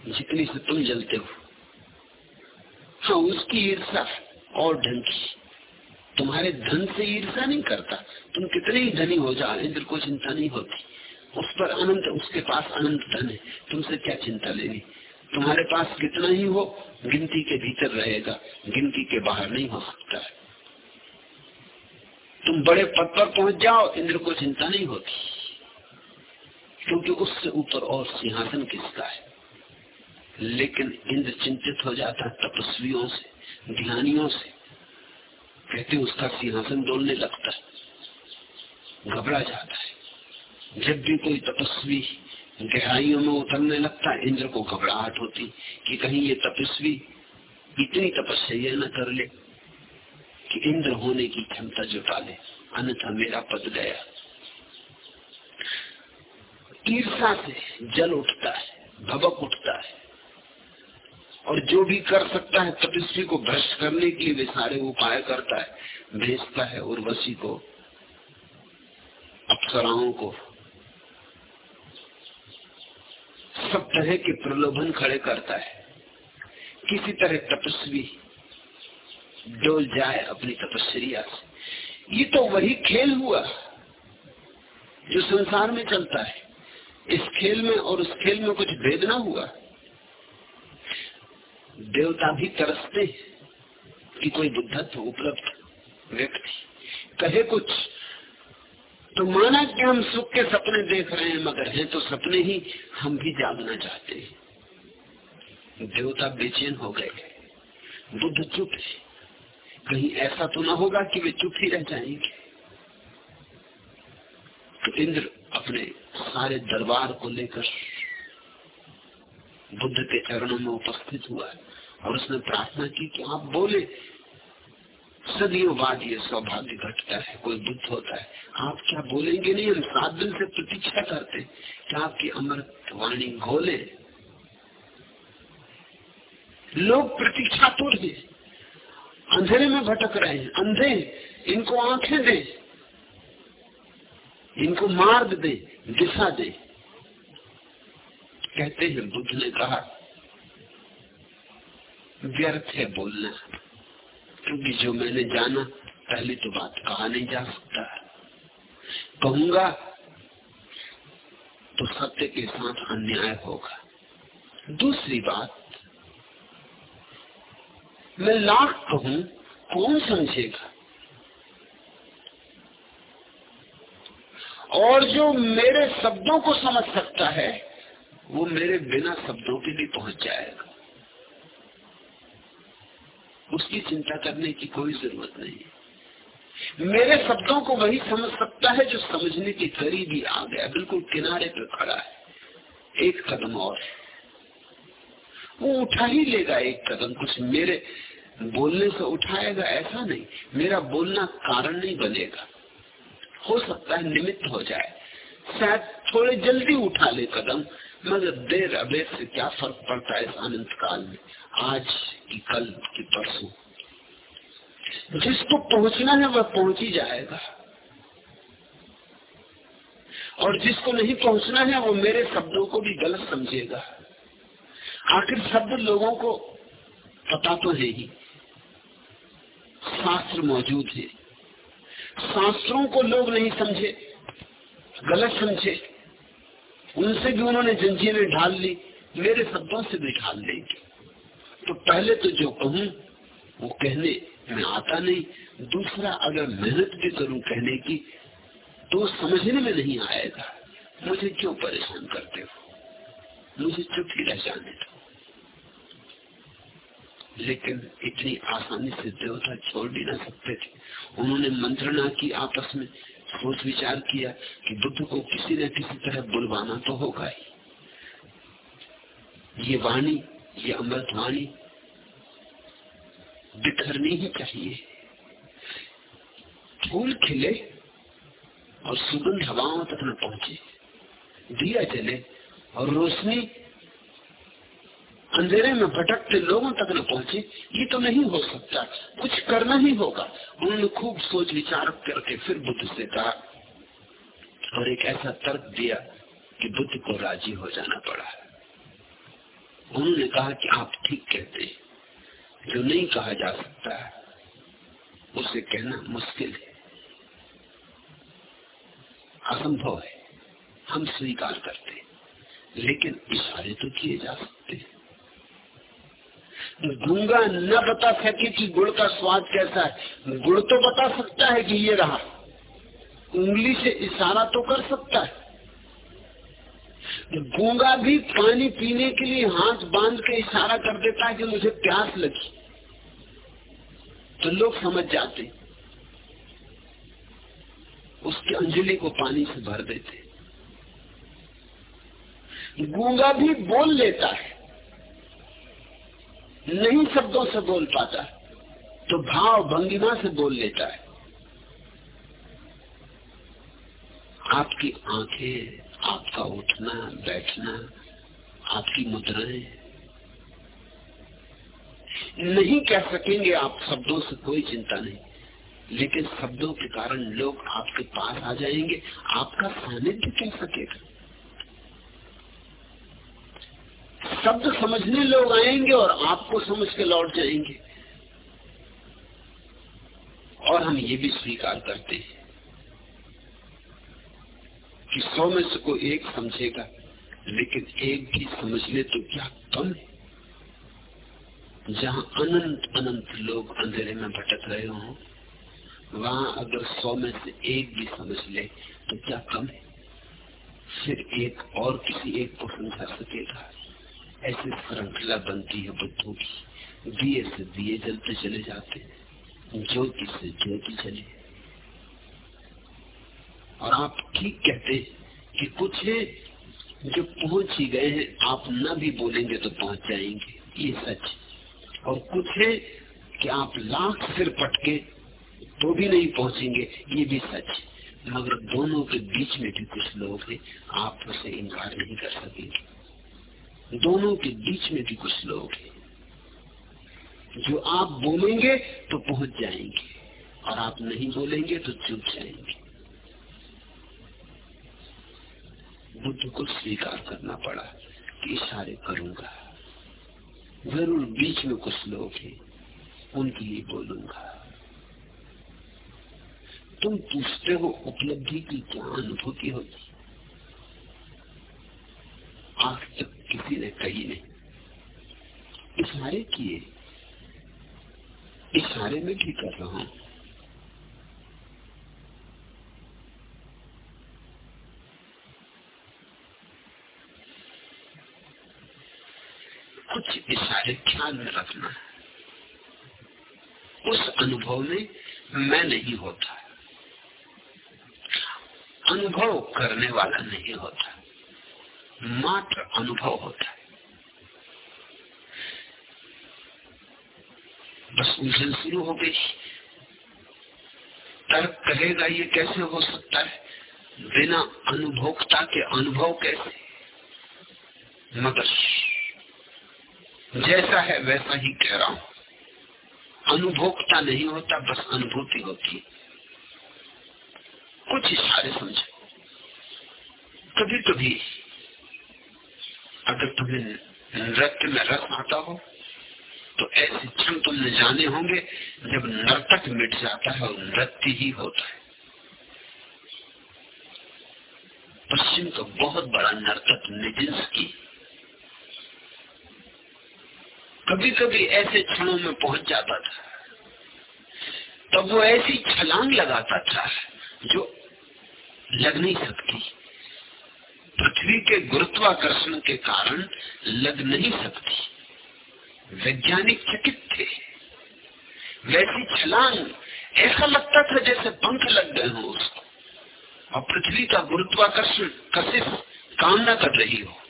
जितनी से तुम जलते हो। हाँ उसकी ईर्षा और ढंग की। तुम्हारे धन से ईर्षा नहीं करता। तुम कितने ही धनी हो जाओ, इंद्र को चिंता नहीं होती। उस पर अनंत, उसके पास अनंत धन है। तुमसे क्या चिंता लेनी? तुम्हारे पास कितना ही हो, गिनती के भीतर रहेगा। गिनती के बाहर नहीं हो सकता है। तुम बड़े पद पर पहुँच जाओ, इंद्र को चिंता नहीं होती। क्योंकि उससे ऊपर और सिंहासन किसका है? लेकिन इंद्र चिंतित हो जाता है तपस्वियों से, ध्यानियों से। कहते उसका सिंहासन डोलने लगता है। घबरा जाता है। जब भी कोई तपस्वी गहराइयों में उतरने लगता है, इंद्र को घबराहट होती कि कहीं ये तपस्वी इतनी तपस्या न कर ले कि इंद्र होने की क्षमता जुटा ले। अन्यथा मेरा पद गया। ईर्षा से जल उठता है, भबक उठता है। और जो भी कर सकता है तपस्वी को भ्रष्ट करने के लिए वे सारे उपाय करता है, भेजता है उर्वशी को, अप्सराओं को सब तरह के प्रलोभन खड़े करता है। किसी तरह तपस्वी डोल जाए अपनी तपस्या से। ये तो वही खेल हुआ जो संसार में चलता है। इस खेल में और उस खेल में कुछ भेद ना हुआ। देवता भी तरसते कि कोई बुद्धत्व उपलब्ध व्यक्ति कहे कुछ तो माना कि हम सुख के सपने देख रहे हैं, मगर हैं तो सपने ही हम भी जागना चाहते हैं। देवता बेचैन हो गए। बुद्ध चुप है। कहीं ऐसा तो ना होगा कि वे चुप ही रह जाएँगे। तो इंद्र अपने सारे दरबार को लेकर बुद्ध के चरणों में उपस्थित हुआ और उसने प्रार्थना की कि आप बोले सदियों बाद ये सौभाग्य घटता है, कोई बुद्ध होता है। आप क्या बोलेंगे नहीं, हम सात दिन से प्रतीक्षा करते कि आपकी अमृत वाणी घोले। लोग प्रतीक्षा तोड़ दे अंधेरे में भटक रहे हैं, अंधे, इनको आँखें दे, इनको मार्ग दे, दिशा दे। कहते हैं, बुद्ध ने कहा, व्यर्थ है बोलना। क्योंकि जो मैंने जाना, पहली तो बात कहा नहीं जा सकता कहूँगा तो सत्य के साथ अन्याय होगा। दूसरी बात, मैं लाख कहूँ, कौन समझेगा? और जो मेरे शब्दों को समझ सकता है, वो मेरे बिना शब्दों के लिए पहुँच जाएगा। उसकी चिंता करने की कोई ज़रूरत नहीं। मेरे शब्दों को वही समझ सकता है जो समझने के करीब ही आ गया, बिल्कुल किनारे पर खड़ा है। एक कदम और वो उठा ही लेगा एक कदम, कुछ मेरे बोलने से उठाएगा, ऐसा नहीं। मेरा बोलना कारण नहीं बनेगा। हो सकता है निमित्त हो जाए। शायद थोड़े जल्दी उठा ले कदम मगर देर अबेर से क्या फ़र्क पड़ता है इस अनंत काल में? आज की कल की परसों। जिसको पहुँचना है वह पहुँच ही जाएगा। और जिसको नहीं पहुँचना है वो मेरे शब्दों को भी गलत समझेगा। आखिर शब्द लोगों को पता तो है ही। शास्त्र मौजूद है। शास्त्रों को लोग नहीं समझे, गलत समझे। उनसे भी उन्होंने जंजीरें ढाल ली, मेरे शब्दों से भी ढाल लेंगे तो पहले तो जो कहूँ, वो कहने में आता नहीं, दूसरा अगर मेहनत भी करूँ कहने की तो समझने में नहीं आएगा। मुझे क्यों परेशान करते हो? मुझे चुप ही रह जाने दो। लेकिन इतनी आसानी से देवता छोड़ भी ना सकते थे। उन्होंने मंत्रणा की आपस में सोच विचार किया कि बुद्ध को किसी न किसी तरह बुलवाना तो होगा ही। ये वाणी, ये अमृत वाणी बिखरनी ही चाहिए। फूल खिले और सुगंध हवाओं तक न पहुँचे। दिया जले और रोशनी अंधेरे में भटकते लोगों तक न पहुँचे, ये तो नहीं हो सकता। कुछ करना ही होगा। उन्होंने खूब सोच विचार करके फिर बुद्ध से कहा, और एक ऐसा तर्क दिया कि बुद्ध को राज़ी हो जाना पड़ा। उन्होंने कहा कि आप ठीक कहते हैं। जो नहीं कहा जा सकता है उसे कहना मुश्किल है। असंभव है। हम स्वीकार करते लेकिन इशारे तो किए जा सकते हैं। गूँगा न बता सके कि गुड़ का स्वाद कैसा है। गुड़ तो बता सकता है कि ये रहा। उंगली से इशारा तो कर सकता है। गूँगा भी पानी पीने के लिए हाथ बाँध के इशारा कर देता है कि मुझे प्यास लगी। तो लोग समझ जाते उसकी अंजलि को पानी से भर देते गूँगा भी बोल लेता है। नहीं शब्दों से बोल पाता तो भाव भंगिमा से बोल लेता है। आपकी आँखें, आपका उठना, बैठना, आपकी मुद्राएँ। नहीं कह सकेंगे आप शब्दों से कोई चिंता नहीं, लेकिन शब्दों के कारण लोग आपके पास आ जाएँगे, आपका सानिध्य कह सकेगा। शब्द समझने लोग आएँगे और आपको समझ के लौट जाएँगे। और हम ये भी स्वीकार करते हैं कि सौ में से कोई एक समझेगा, लेकिन एक भी समझ ले तो क्या कम है? जहाँ अनंत अनंत लोग अंधेरे में भटक रहे हो, वहाँ अगर सौ में से एक भी समझ ले तो क्या कम है? फिर एक और किसी एक को समझा सकेगा। ऐसी श्रृंखला बनती है बुद्धों की। दिए से दिए जलते चले जाते हैं। ज्योति से ज्योति चले। और आप ठीक कहते कि कुछ है जो पहुँच ही गए हैं, आप न भी बोलेंगे तो पहुँच जाएँगे। ये सच। और कुछ है कि आप लाख सिर पटके तो भी नहीं पहुँचेंगे। ये भी सच। मगर दोनों के बीच में भी कुछ लोग हैं, आप उसे इनकार नहीं कर सकेंगे। दोनों के बीच में भी कुछ लोग हैं। जो आप बोलेंगे तो पहुँच जाएँगे, और आप नहीं बोलेंगे तो चुप जाएँगे। बुद्ध को स्वीकार करना पड़ा कि इशारे करूँगा। ज़रूर बीच में कुछ लोग हैं, उनके लिए बोलूँगा। तुम पूछते हो उपलब्धि की क्या अनुभूति होती? आज तक किसी ने कही नहीं। इशारे किए। इशारे में भी कर रहा हूँ। कुछ इशारे ख्याल में रखना। उस अनुभव में मैं नहीं होता। अनुभव करने वाला नहीं होता। मात्र अनुभव होता है। बस उलझन शुरू हो गई। तर्क कहेगा ये कैसे हो सकता है? बिना अनुभोक्ता के अनुभव कैसे? मगर जैसा है वैसा ही कह रहा हूँ। अनुभोक्ता नहीं होता, बस अनुभूति होती कुछ इशारे समझो कभी कभी अगर तुम्हें नृत्य में रस आता हो तो ऐसे क्षण तुमने जाने होंगे जब नर्तक मिट जाता है और नृत्य ही होता है। पश्चिम का बहुत बड़ा नर्तक निजिंस की। कभी कभी ऐसे क्षणों में पहुँच जाता था। तब वो ऐसी छलांग लगाता था जो लग नहीं सकती। पृथ्वी के गुरुत्वाकर्षण के कारण लग नहीं सकती। वैज्ञानिक चकित थे। वैसी छलांग, ऐसा लगता था जैसे पंख लग गए हो उसको। और पृथ्वी का गुरुत्वाकर्षण कशिश काम कर रही हो।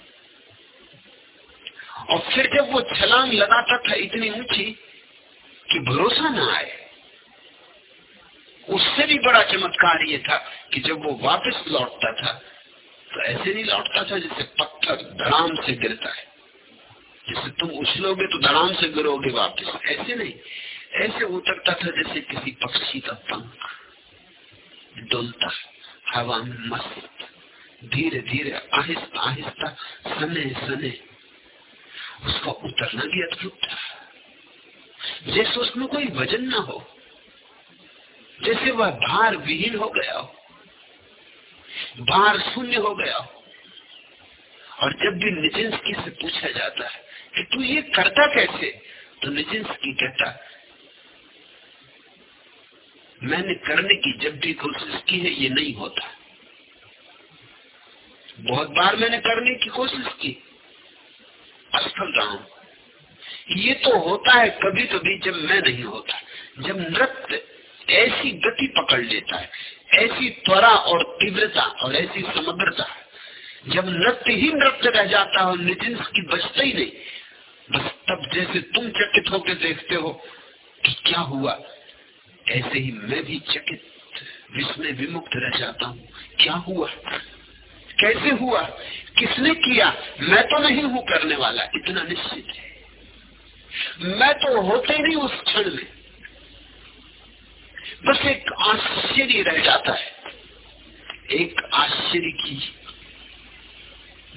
और फिर जब वो छलांग लगाता था इतनी ऊँची कि भरोसा ना आए, उससे भी बड़ा चमत्कार ये था कि जब वो वापस लौटता था तो ऐसे नहीं लौटता था जैसे पत्थर धड़ाम से गिरता है। जैसे तुम उछलोगे तो धड़ाम से गिरोगे वापस। ऐसे नहीं। ऐसे उतरता था जैसे किसी पक्षी का पंख डुलता, हवा में मस्त धीरे धीरे आहिस्ता आहिस्ता, सने सने। उसका उतरना भी अद्भुत था। जैसे उसमें कोई वज़न ना हो, जैसे वह भार विहीन हो गया हो। भार शून्य हो गया। हो और जब भी निजिंसकी से पूछा जाता है कि तू ये करता कैसे तो निजिंसकी कहता, मैंने करने की जब भी कोशिश की है, ये नहीं होता। बहुत बार मैंने करने की कोशिश की। असफल रहा हूँ। ये तो होता है कभी कभी जब मैं नहीं होता, जब नृत्य ऐसी गति पकड़ लेता है ऐसी त्वरा और तीव्रता और ऐसी समग्रता, जब नृत्य ही नृत्य रह जाता है, निजिंस की बचता ही नहीं, बस तब जैसे तुम चकित होकर देखते हो कि क्या हुआ, ऐसे ही मैं भी चकित विस्मय विमुक्त रह जाता हूँ। क्या हुआ? कैसे हुआ? किसने किया? मैं तो नहीं हूँ करने वाला, इतना निश्चित है। मैं तो होते नहीं उस क्षण में। बस एक आश्चर्य रह जाता है। एक आश्चर्य की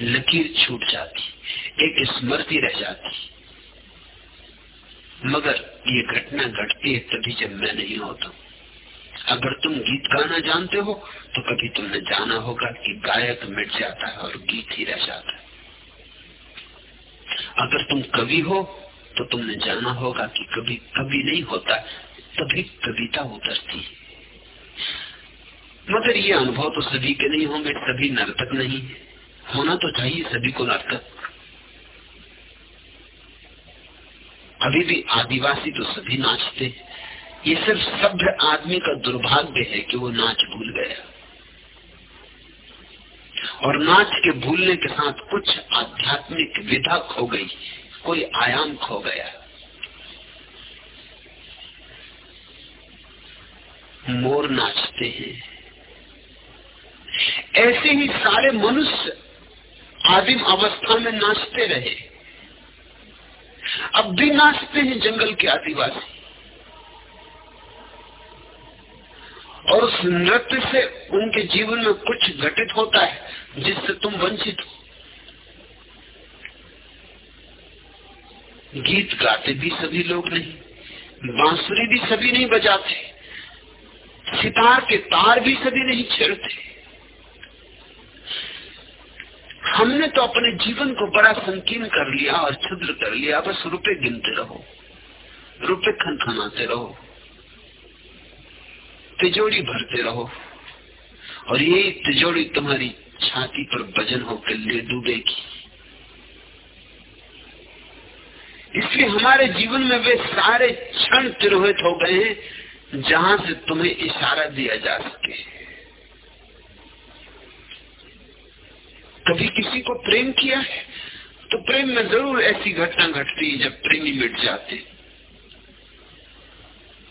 लकीर छूट जाती, एक स्मृति रह जाती। मगर ये घटना घटती है तभी जब मैं नहीं होता अगर तुम गीत गाना जानते हो तो कभी तुमने जाना होगा कि गायक मिट जाता है और गीत ही रह जाता है। अगर तुम कवि हो तो तुमने जाना होगा कि कभी कभी नहीं होता। तभी कविता उतरती है। मगर ये अनुभव तो सभी के नहीं होंगे, सभी नर्तक नहीं होना तो चाहिए सभी को नर्तक। अभी भी आदिवासी तो सभी नाचते ये सिर्फ़ सभ्य आदमी का दुर्भाग्य है कि वो नाच भूल गया। और नाच के भूलने के साथ कुछ आध्यात्मिक विधा खो गई, कोई आयाम खो गया। मोर नाचते हैं। ऐसे ही सारे मनुष्य आदिम अवस्था में नाचते रहे। अब भी नाचते हैं जंगल के आदिवासी। और उस नृत्य से उनके जीवन में कुछ घटित होता है, जिससे तुम वंचित हो। गीत गाते भी सभी लोग नहीं, बांसुरी भी सभी नहीं बजाते। सितार के तार भी सभी नहीं छेड़ते। हमने तो अपने जीवन को बड़ा संकीर्ण कर लिया और क्षुद्र कर लिया, बस रुपए गिनते रहो, रुपए खन खनाते रहो, तिजोरी भरते रहो, और ये तिजोरी तुम्हारी छाती पर वज़न होकर ले डूबेगी। इसलिए हमारे जीवन में वे सारे क्षण तिरोहित हो गए हैं। जहाँ से तुम्हें इशारा दिया जा सके। कभी किसी को प्रेम किया है तो प्रेम में ज़रूर ऐसी घटना घटती है जब प्रेमी मिट जाते।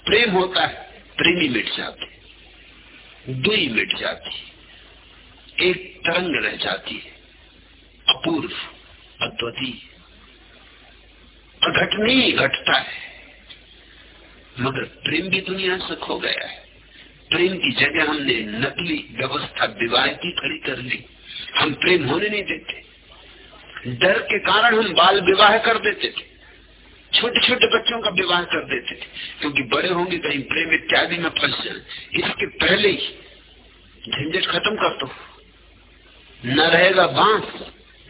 प्रेम होता है, प्रेमी मिट जाते। दुई मिट जाती एक तरंग रह जाती है। अपूर्व, अद्वितीय। अघटनीय घटता है। मगर प्रेम भी दुनिया से खो गया है। प्रेम की जगह हमने नकली व्यवस्था विवाह की खड़ी कर ली। हम प्रेम होने नहीं देते। डर के कारण हम बाल विवाह कर देते थे। छोटे छोटे बच्चों का विवाह कर देते थे। क्योंकि बड़े होंगे कहीं प्रेम इत्यादि में फंस जाए। इसके पहले ही झंझट खत्म कर दो। न रहेगा बाँस,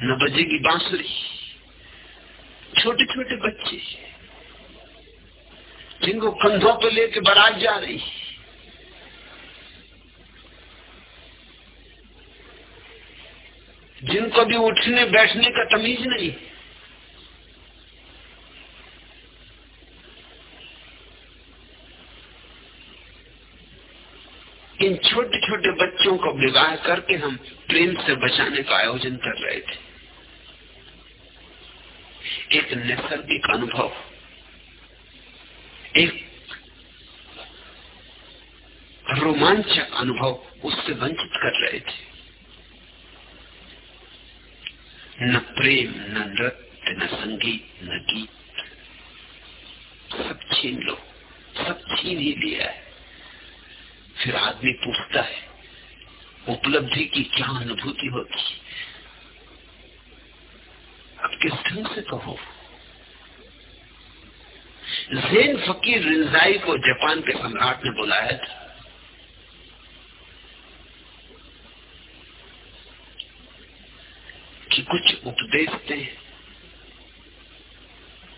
न बजेगी बांसुरी। छोटे छोटे बच्चे। जिनको कंधों पे लेके बारात जा रही। जिनको भी उठने बैठने का तमीज नहीं। इन छोटे छोटे बच्चों को विवाह करके हम प्रेम से बचाने का आयोजन कर रहे थे। एक नैसर्गिक अनुभव। एक रोमांचक अनुभव उससे वंचित कर रहे थे। न प्रेम, न नृत्य, न संगीत, न गीत। सब छीन लो, सब छीन ही लिया है। फिर आदमी पूछता है, उपलब्धि की क्या अनुभूति होती अब किस ढंग से कहो? जैन फकीर रिंजाई को जापान के सम्राट ने बुलाया था। कि कुछ उपदेश दे।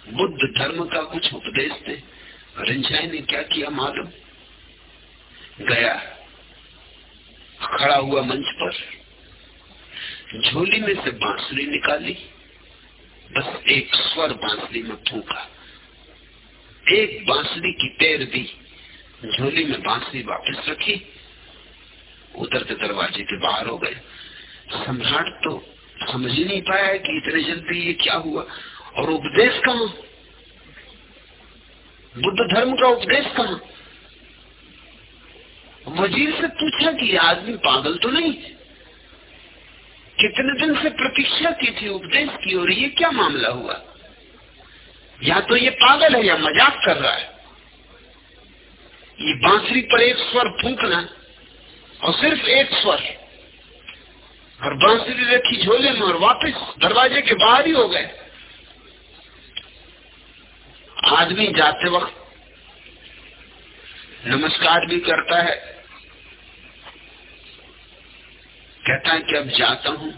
बुद्ध धर्म का कुछ उपदेश दे। रिंजाई ने क्या किया मालूम? गया, खड़ा हुआ मंच पर, झोली में से बांसुरी निकाली, बस एक स्वर बांसुरी में फूका एक बांसुरी की पैर दी, झोली में बांसुरी वापस रखी, उधर के दरवाजे के बाहर हो गए। सम्राट तो समझ ही नहीं पाया कि इतने जल्दी ये क्या हुआ, और उपदेश कहा? बुद्ध धर्म का उपदेश कहा? वज़ीर से पूछा कि आदमी पागल तो नहीं? कितने दिन से प्रतीक्षा की थी उपदेश की, और ये क्या मामला हुआ? या तो ये पागल है या मज़ाक कर रहा है। ये बांसुरी पर एक स्वर फूकना और सिर्फ़ एक स्वर। और बांसुरी रखी झोले में और वापस दरवाजे के बाहर ही हो गए। आदमी जाते वक्त नमस्कार भी करता है। कहता है कि अब जाता हूँ,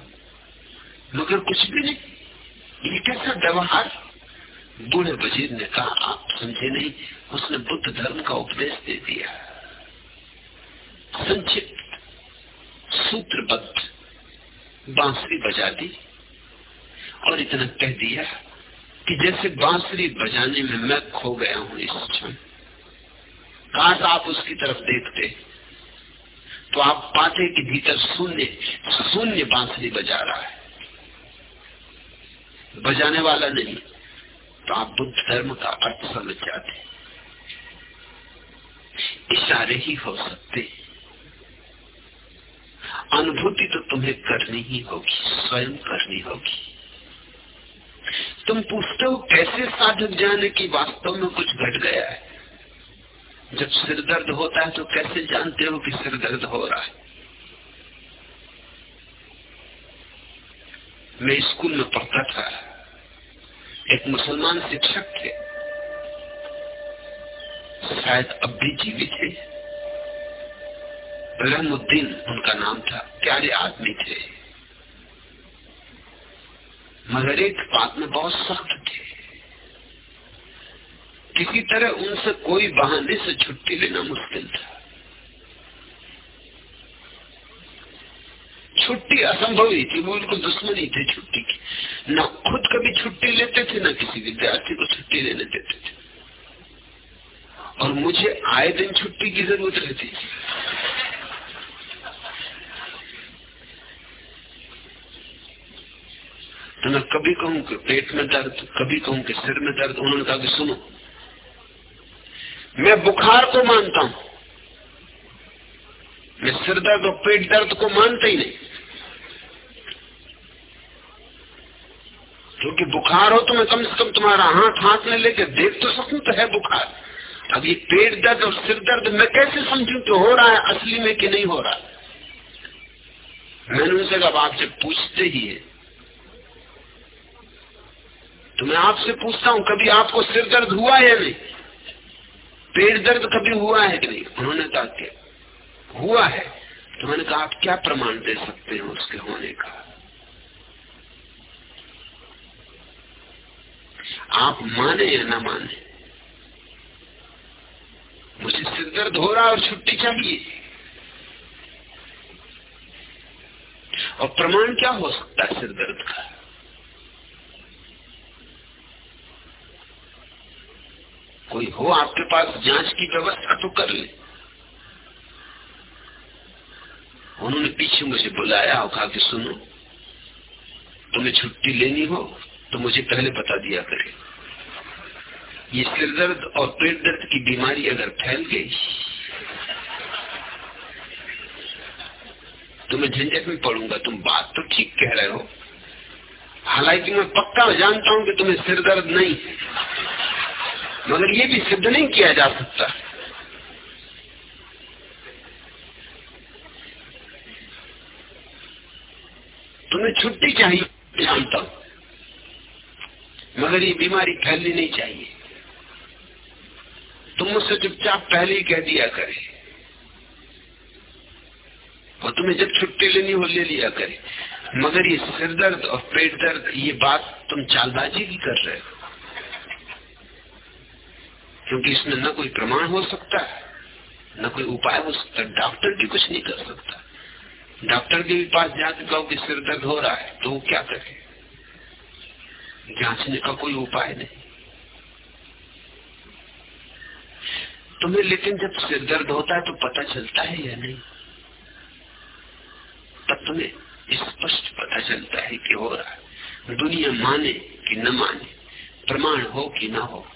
मगर कुछ भी नहीं। ये कैसा व्यवहार? बूढ़े वज़ीर ने कहा, आप समझे नहीं, उसने बुद्ध धर्म का उपदेश दे दिया संक्षिप्त सूत्रबद्ध बांसुरी बजा दी और इतना कह दिया कि जैसे बांसुरी बजाने में मैं खो गया हूँ इस क्षण। काश आप उसकी तरफ़ देखते तो आप पाते कि भीतर शून्य शून्य बांसुरी बजा रहा है। बजाने वाला नहीं तो आप बुद्ध धर्म का अर्थ समझ जाते इशारे ही हो सकते अनुभूति तो तुम्हें करनी ही होगी, स्वयं करनी होगी। तुम पूछते हो कैसे साधक जाने की वास्तव में कुछ घट गया है? जब सिर दर्द होता है तो कैसे जानते हो कि सिर दर्द हो रहा है? मैं स्कूल में पढ़ता था। एक मुसलमान शिक्षक थे। शायद अब भी जीवित थे। रहमुद्दीन उनका नाम था, प्यारे आदमी थे। मगर एक बात में बहुत सख्त थे। किसी तरह उनसे कोई बहाने से छुट्टी लेना मुश्किल था। छुट्टी असंभव ही थी, वो उनको दुश्मनी थे छुट्टी की। न खुद कभी छुट्टी लेते थे, न किसी विद्यार्थी को छुट्टी लेने देते थे। और मुझे आए दिन छुट्टी की ज़रूरत रहती थी। तो मैं कभी कहूँ कि पेट में दर्द, कभी कहूँ कि सिर में दर्द, उन्होंने कहा कि सुनो, मैं बुखार को मानता हूँ। मैं सिर दर्द और पेट दर्द को मानता ही नहीं। क्योंकि बुखार हो तो मैं कम से कम तुम्हारा हाथ हाथ में लेके देख तो सकूँ तो है बुखार। अब ये पेट दर्द और सिर दर्द मैं कैसे समझू कि हो रहा है, असली में कि नहीं हो रहा? मैंने उनसे कहा आपसे पूछते ही है तो मैं आपसे पूछता हूँ, कभी आपको सिर दर्द हुआ है या नहीं? पेट दर्द कभी हुआ है कि नहीं? उन्होंने कहा हुआ है। तो मैंने कहा, आप क्या प्रमाण दे सकते हैं उसके होने का? आप माने या ना माने? मुझे सिर दर्द हो रहा और छुट्टी चाहिए। और प्रमाण क्या हो सकता है सिर दर्द का? कोई हो आपके पास जाँच की व्यवस्था तो कर ले। उन्होंने पीछे मुझे बुलाया और कहा कि सुनो, तुम्हें छुट्टी लेनी हो तो मुझे पहले बता दिया करे। ये सिर दर्द और पेट दर्द की बीमारी अगर फैल गई तो मैं झंझट में पड़ूँगा। तुम बात तो ठीक कह रहे हो। हालाँकि मैं पक्का जानता हूँ कि तुम्हें सिर दर्द नहीं मगर ये भी सिद्ध नहीं किया जा सकता। तुम्हें छुट्टी चाहिए जानता हूँ। मगर ये बीमारी फैलनी नहीं चाहिए। तुम मुझसे चुपचाप पहले ही कह दिया करे। और तुम्हें जब छुट्टी लेनी हो ले लिया करे। मगर ये सिर दर्द और पेट दर्द, ये बात तुम चालबाजी की कर रहे हो। क्योंकि इसमें न कोई प्रमाण हो सकता है, न कोई उपाय हो सकता डॉक्टर भी कुछ नहीं कर सकता। डॉक्टर के भी पास जाके कहो कि सिर दर्द हो रहा है तो वो क्या करे? जांचने का कोई उपाय नहीं। तुम्हें लेकिन जब सिर दर्द होता है तो पता चलता है या नहीं? तब तुम्हें स्पष्ट पता चलता है कि हो रहा है। दुनिया माने कि न माने, प्रमाण हो कि न हो।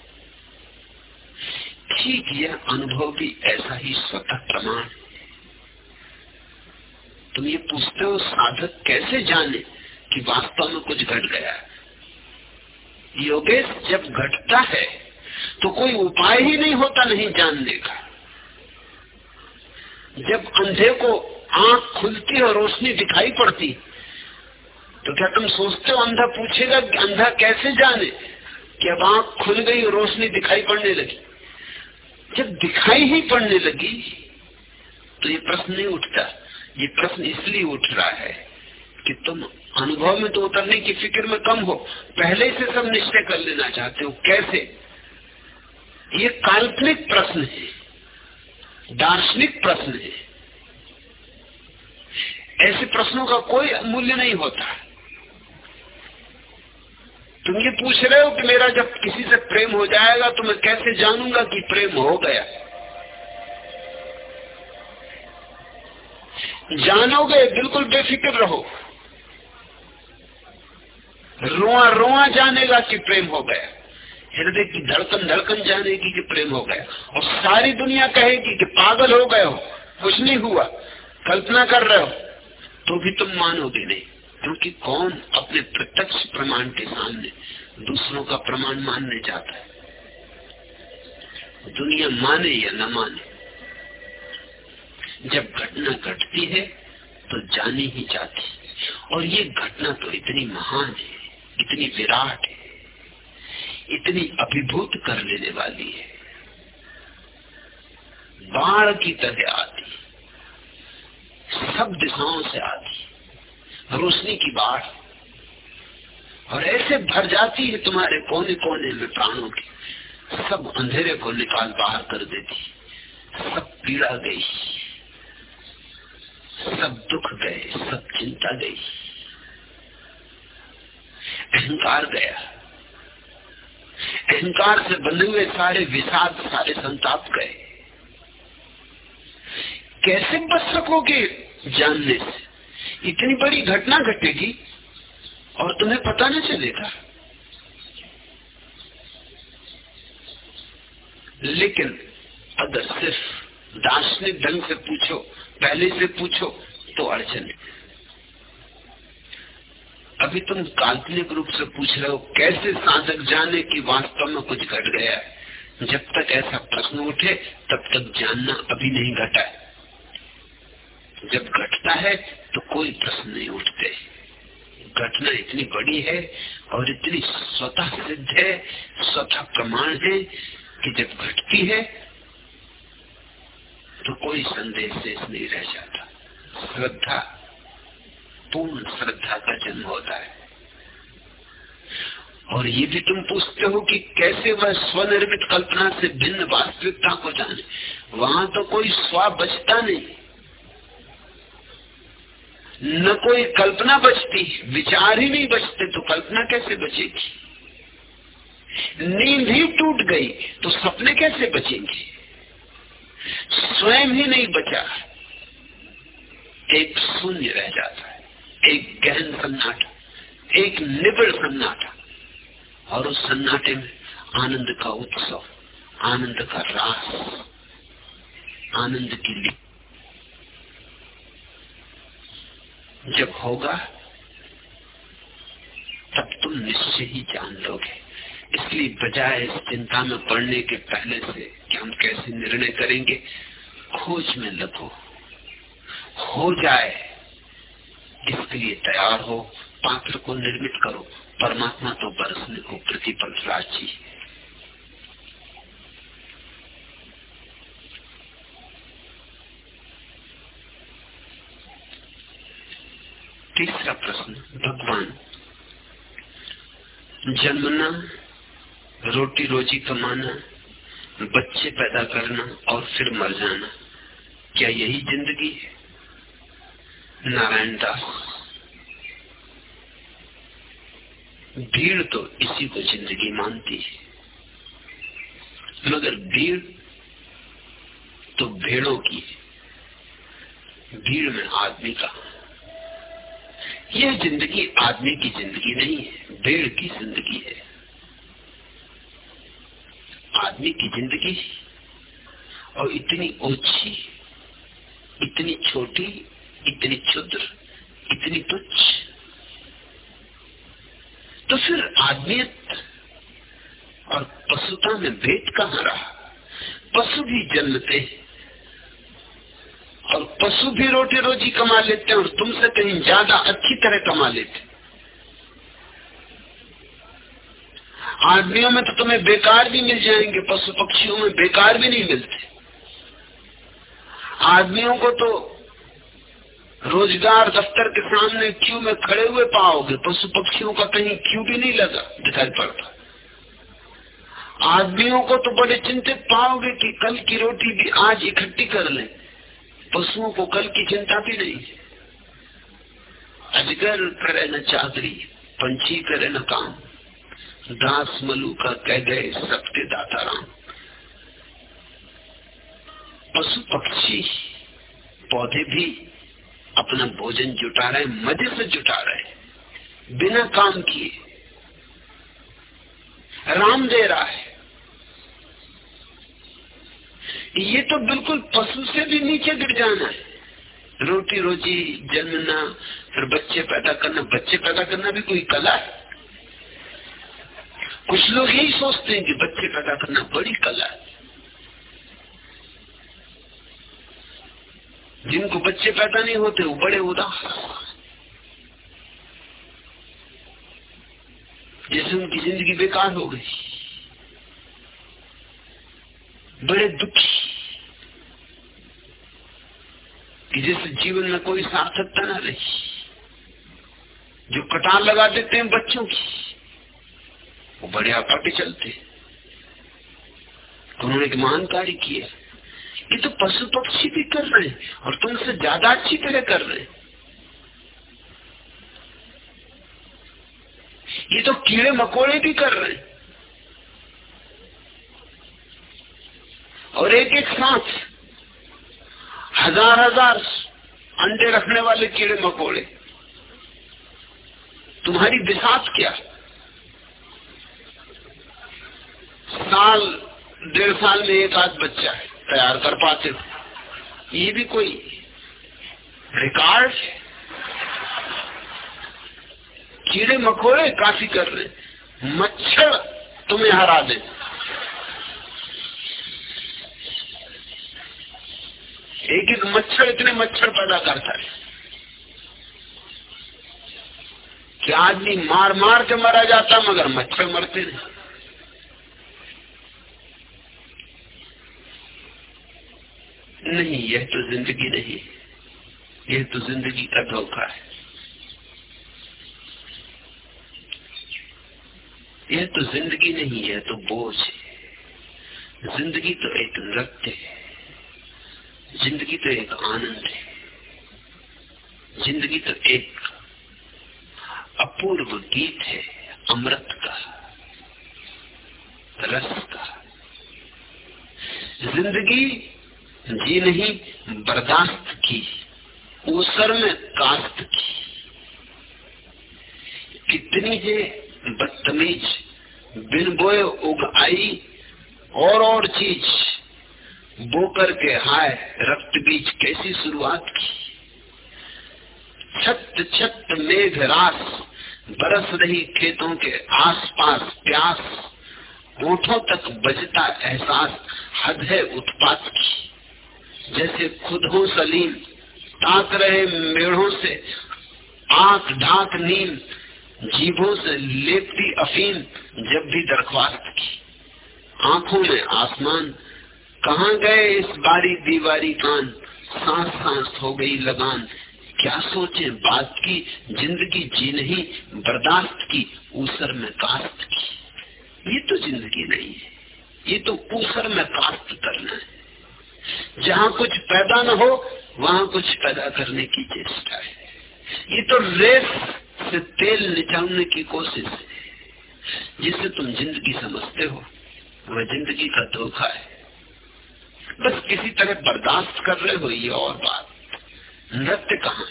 ठीक यह अनुभव भी ऐसा ही स्वतः प्रमाण तुम ये पूछते हो, साधक कैसे जाने कि वास्तव में कुछ घट गया योगेश, जब घटता है तो कोई उपाय ही नहीं होता, नहीं जानने का। जब अंधे को आँख खुलती और रोशनी दिखाई पड़ती तो क्या तुम सोचते हो, अंधा पूछेगा अंधा कैसे जाने कि अब आँख खुल गई और रोशनी दिखाई पड़ने लगी? जब दिखाई ही पड़ने लगी तो ये प्रश्न नहीं उठता, ये प्रश्न इसलिए उठ रहा है कि तुम अनुभव में तो उतरने की फ़िक्र में कम हो, पहले से सब निश्चय कर लेना चाहते हो। कैसे? ये काल्पनिक प्रश्न है, दार्शनिक प्रश्न है। ऐसे प्रश्नों का कोई मूल्य नहीं होता। तुम ये पूछ रहे हो कि मेरा जब किसी से प्रेम हो जाएगा तो मैं कैसे जानूँगा कि प्रेम हो गया? जानोगे, बिल्कुल बेफिक्र रहो। रोआ रोआ जानेगा कि प्रेम हो गया। हृदय की धड़कन धड़कन जानेगी कि प्रेम हो गया। और सारी दुनिया कहेगी कि पागल हो गए हो, कुछ नहीं हुआ। कल्पना कर रहे हो तो भी तुम मानोगे नहीं। क्योंकि कौन अपने प्रत्यक्ष प्रमाण के सामने दूसरों का प्रमाण मानने जाता है? दुनिया माने या न माने, जब घटना घटती है तो जानी ही जाती और ये घटना तो इतनी महान है। इतनी विराट है, इतनी अभिभूत कर लेने वाली है। बाढ़ की तरह आती सब दिशाओं से आती रोशनी की बाढ़। और ऐसे भर जाती है तुम्हारे कोने कोने में प्राणों की, सब अंधेरे को निकाल बाहर कर देती सब पीड़ा गई, सब दुख गए, सब चिंता गई। अहंकार गया अहंकार से बने हुए सारे विषाद, सारे संताप गए। कैसे बच सकोगे जानने से? इतनी बड़ी घटना घटेगी और तुम्हें पता न चलेगा। लेकिन अगर सिर्फ़ दार्शनिक ढंग से पूछो, पहले से पूछो तो अड़चन है। अभी तुम काल्पनिक रूप से पूछ रहे हो, कैसे साधक जाने कि वास्तव में कुछ घट गया? जब तक ऐसा प्रश्न उठे, तब तक जानना अभी नहीं घटा जब घटता है तो कोई प्रश्न नहीं उठते। घटना इतनी बड़ी है और इतनी स्वतः सिद्ध है, स्वतः प्रमाण है कि जब घटती है तो कोई संदेश शेष नहीं रह जाता। श्रद्धा पूर्ण श्रद्धा का जन्म होता है। और ये भी तुम पूछते हो कि कैसे वह स्वनिर्मित कल्पना से भिन्न वास्तविकता को जाने? वहाँ तो कोई स्व बचता नहीं। न कोई कल्पना बचती, विचार ही नहीं बचते तो कल्पना कैसे बचेगी? नींद ही टूट गई तो सपने कैसे बचेंगे? स्वयं ही नहीं बचा, एक शून्य रह जाता। एक गहन सन्नाटा, एक निबिड़ सन्नाटा। और उस सन्नाटे में आनंद का उत्सव, आनंद का रास, आनंद की लिप जब होगा, तब तुम निश्चय ही जान लोगे। इसलिए बजाय इस चिंता में पड़ने के पहले से कि हम कैसे निर्णय करेंगे, खोज में लगो। हो जाए इसके लिए तैयार हो, पात्र को निर्मित करो। परमात्मा तो बरसने को प्रतिपल राज़ी। तीसरा प्रश्न, भगवान, जन्मना, रोटी रोजी कमाना, बच्चे पैदा करना और फिर मर जाना, क्या यही ज़िंदगी है? नारायण दास भीड़ तो इसी को ज़िंदगी मानती है। मगर भीड़ तो भेड़ों की भीड़ में आदमी का। यह ज़िंदगी आदमी की ज़िंदगी नहीं है, भेड़ की ज़िंदगी है। आदमी की ज़िंदगी और इतनी ओछी इतनी छोटी इतनी क्षुद्र, इतनी तुच्छ। तो फिर आदमियत और पशुता में भेद कहाँ रहा? पशु भी जन्मते और पशु भी रोटी रोजी कमा लेते और तुमसे कहीं ज़्यादा अच्छी तरह कमा लेते आदमियों में तो तुम्हें बेकार भी मिल जाएँगे, पशु पक्षियों में बेकार भी नहीं मिलते। आदमियों को तो रोज़गार दफ्तर के सामने क्यू में खड़े हुए पाओगे? पशु पक्षियों का कहीं क्यू भी नहीं लगा, दिखाई पड़ता। आदमियों को तो बड़े चिंतित पाओगे कि कल की रोटी भी आज इकट्ठी कर लें। पशुओं को कल की चिंता भी नहीं अजगर करे न चादरी, पंछी करे न काम। दास मलू का कह गए सबके दाता राम। पशु पक्षी, पौधे भी अपना भोजन जुटा रहे, मज़े से जुटा रहे, बिना काम किए। राम दे रहा है। ये तो बिल्कुल पशु से भी नीचे गिर जाना है। रोटी रोजी जन्मना, फिर बच्चे पैदा करना, बच्चे पैदा करना भी कोई कला है? कुछ लोग यही सोचते हैं कि बच्चे पैदा करना बड़ी कला है। जिनको बच्चे पैदा नहीं होते, वो बड़े उदास। जैसे उनकी ज़िंदगी बेकार हो गई। बड़े दुखी। कि जैसे जीवन में कोई सार्थकता ना रही, जो कटार लगा देते हैं बच्चों की, वो बड़े आपाटे चलते तो उन्होंने एक महान कार्य किया। ये तो पशु पक्षी भी कर रहे और तुमसे ज़्यादा अच्छी तरह कर रहे ये तो कीड़े मकोड़े भी कर रहे और एक एक साथ हज़ार हज़ार अंडे रखने वाले कीड़े मकोड़े। तुम्हारी बिसात क्या? साल, डेढ़ साल में एक आध बच्चा है। तैयार कर पाते हो। ये भी कोई रिकॉर्ड है? कीड़े मकोड़े काफ़ी कर रहे मच्छर तुम्हें हरा दे। एक एक मच्छर, इतने मच्छर पैदा करता है। कि आदमी मार मार के मरा जाता मगर मच्छर मरते नहीं। नहीं, यह तो ज़िंदगी नहीं, यह तो ज़िंदगी का धोखा है। यह तो ज़िंदगी नहीं है तो बोझ है। ज़िंदगी तो एक नृत्य है, ज़िंदगी तो एक आनंद है, ज़िंदगी तो एक अपूर्व गीत है, अमृत का, रस का। ज़िंदगी जी नहीं बर्दाश्त की, ऊसर में कास्त की। कितनी है बदतमीज, बिन बोए उग आई, और और चीज़, बो करके हाय, रक्त बीज कैसी शुरुआत की। छत छत मेघ रास, बरस रही खेतों के आसपास प्यास ओठों तक बजता एहसास, हद है उत्पात की। जैसे खुद हो सलीम ताक रहे मेढ़ों से, आँख ढाक नीम, जीभों से लेपती अफीम, जब भी दरख्वास्त की। आँखों में आसमान, कहा गए इस बारी दीवारी कान? सांस सांस हो गई लगान। क्या सोचे बात की, ज़िंदगी जी नहीं, बर्दाश्त की, ऊसर में कास्त की। ये तो ज़िंदगी नहीं है, ये तो ऊसर में कास्त करना है। जहाँ कुछ पैदा न हो, वहाँ कुछ पैदा करने की चेष्टा है। ये तो रेस से तेल निकालने की कोशिश है, जिसे तुम ज़िंदगी समझते हो। वह ज़िंदगी का धोखा है। बस किसी तरह बर्दाश्त कर रहे हो, ये और बात। नृत्य कहा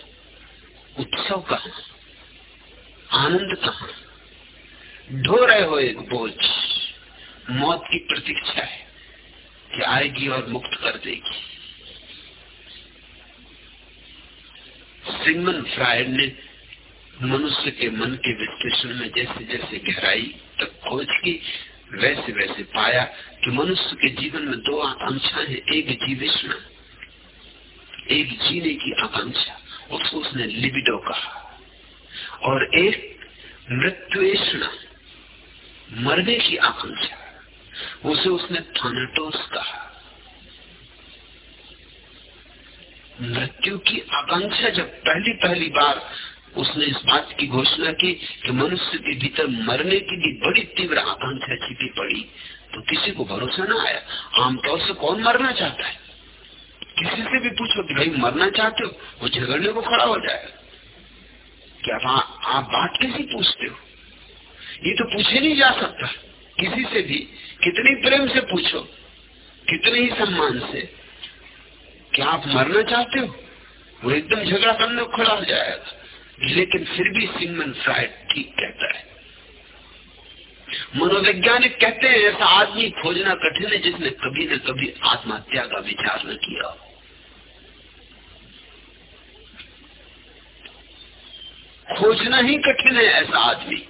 उत्सव कहा आनंद कहा ढो रहे हो एक बोझ। मौत की प्रतीक्षा है। कि आएगी और मुक्त कर देगी। सिगमन फ्रायड ने मनुष्य के मन के विश्लेषण में जैसे जैसे गहराई तक खोज की, वैसे वैसे पाया कि मनुष्य के जीवन में दो आकांक्षा है, एक जीवेशना एक जीने की आकांक्षा उसको उसने लिबिडो कहा। और एक मृत्युषणा, मरने की आकांक्षा। उसे उसने थानाटोस कहा। मृत्यु की आकांक्षा जब पहली पहली बार उसने इस बात की घोषणा की कि मनुष्य के भीतर मरने की भी बड़ी तीव्र आकांक्षा छिपी पड़ी तो किसी को भरोसा ना आया। आमतौर से कौन मरना चाहता है? किसी से भी पूछो कि भाई मरना चाहते हो वो झगड़ने को खड़ा हो जाए। क्या आप, आप बात कैसे पूछते हो? ये तो पूछे नहीं जा सकता। किसी से भी कितनी प्रेम से पूछो, कितने ही सम्मान से। क्या आप मरना चाहते हो? वो एकदम झगड़ा करने खड़ा हो जाएगा। लेकिन फिर भी सिगमन फ्राइड ठीक कहता है। मनोवैज्ञानिक कहते हैं, ऐसा आदमी खोजना कठिन है जिसने कभी न कभी आत्महत्या का विचार न किया खोजना ही कठिन है ऐसा आदमी,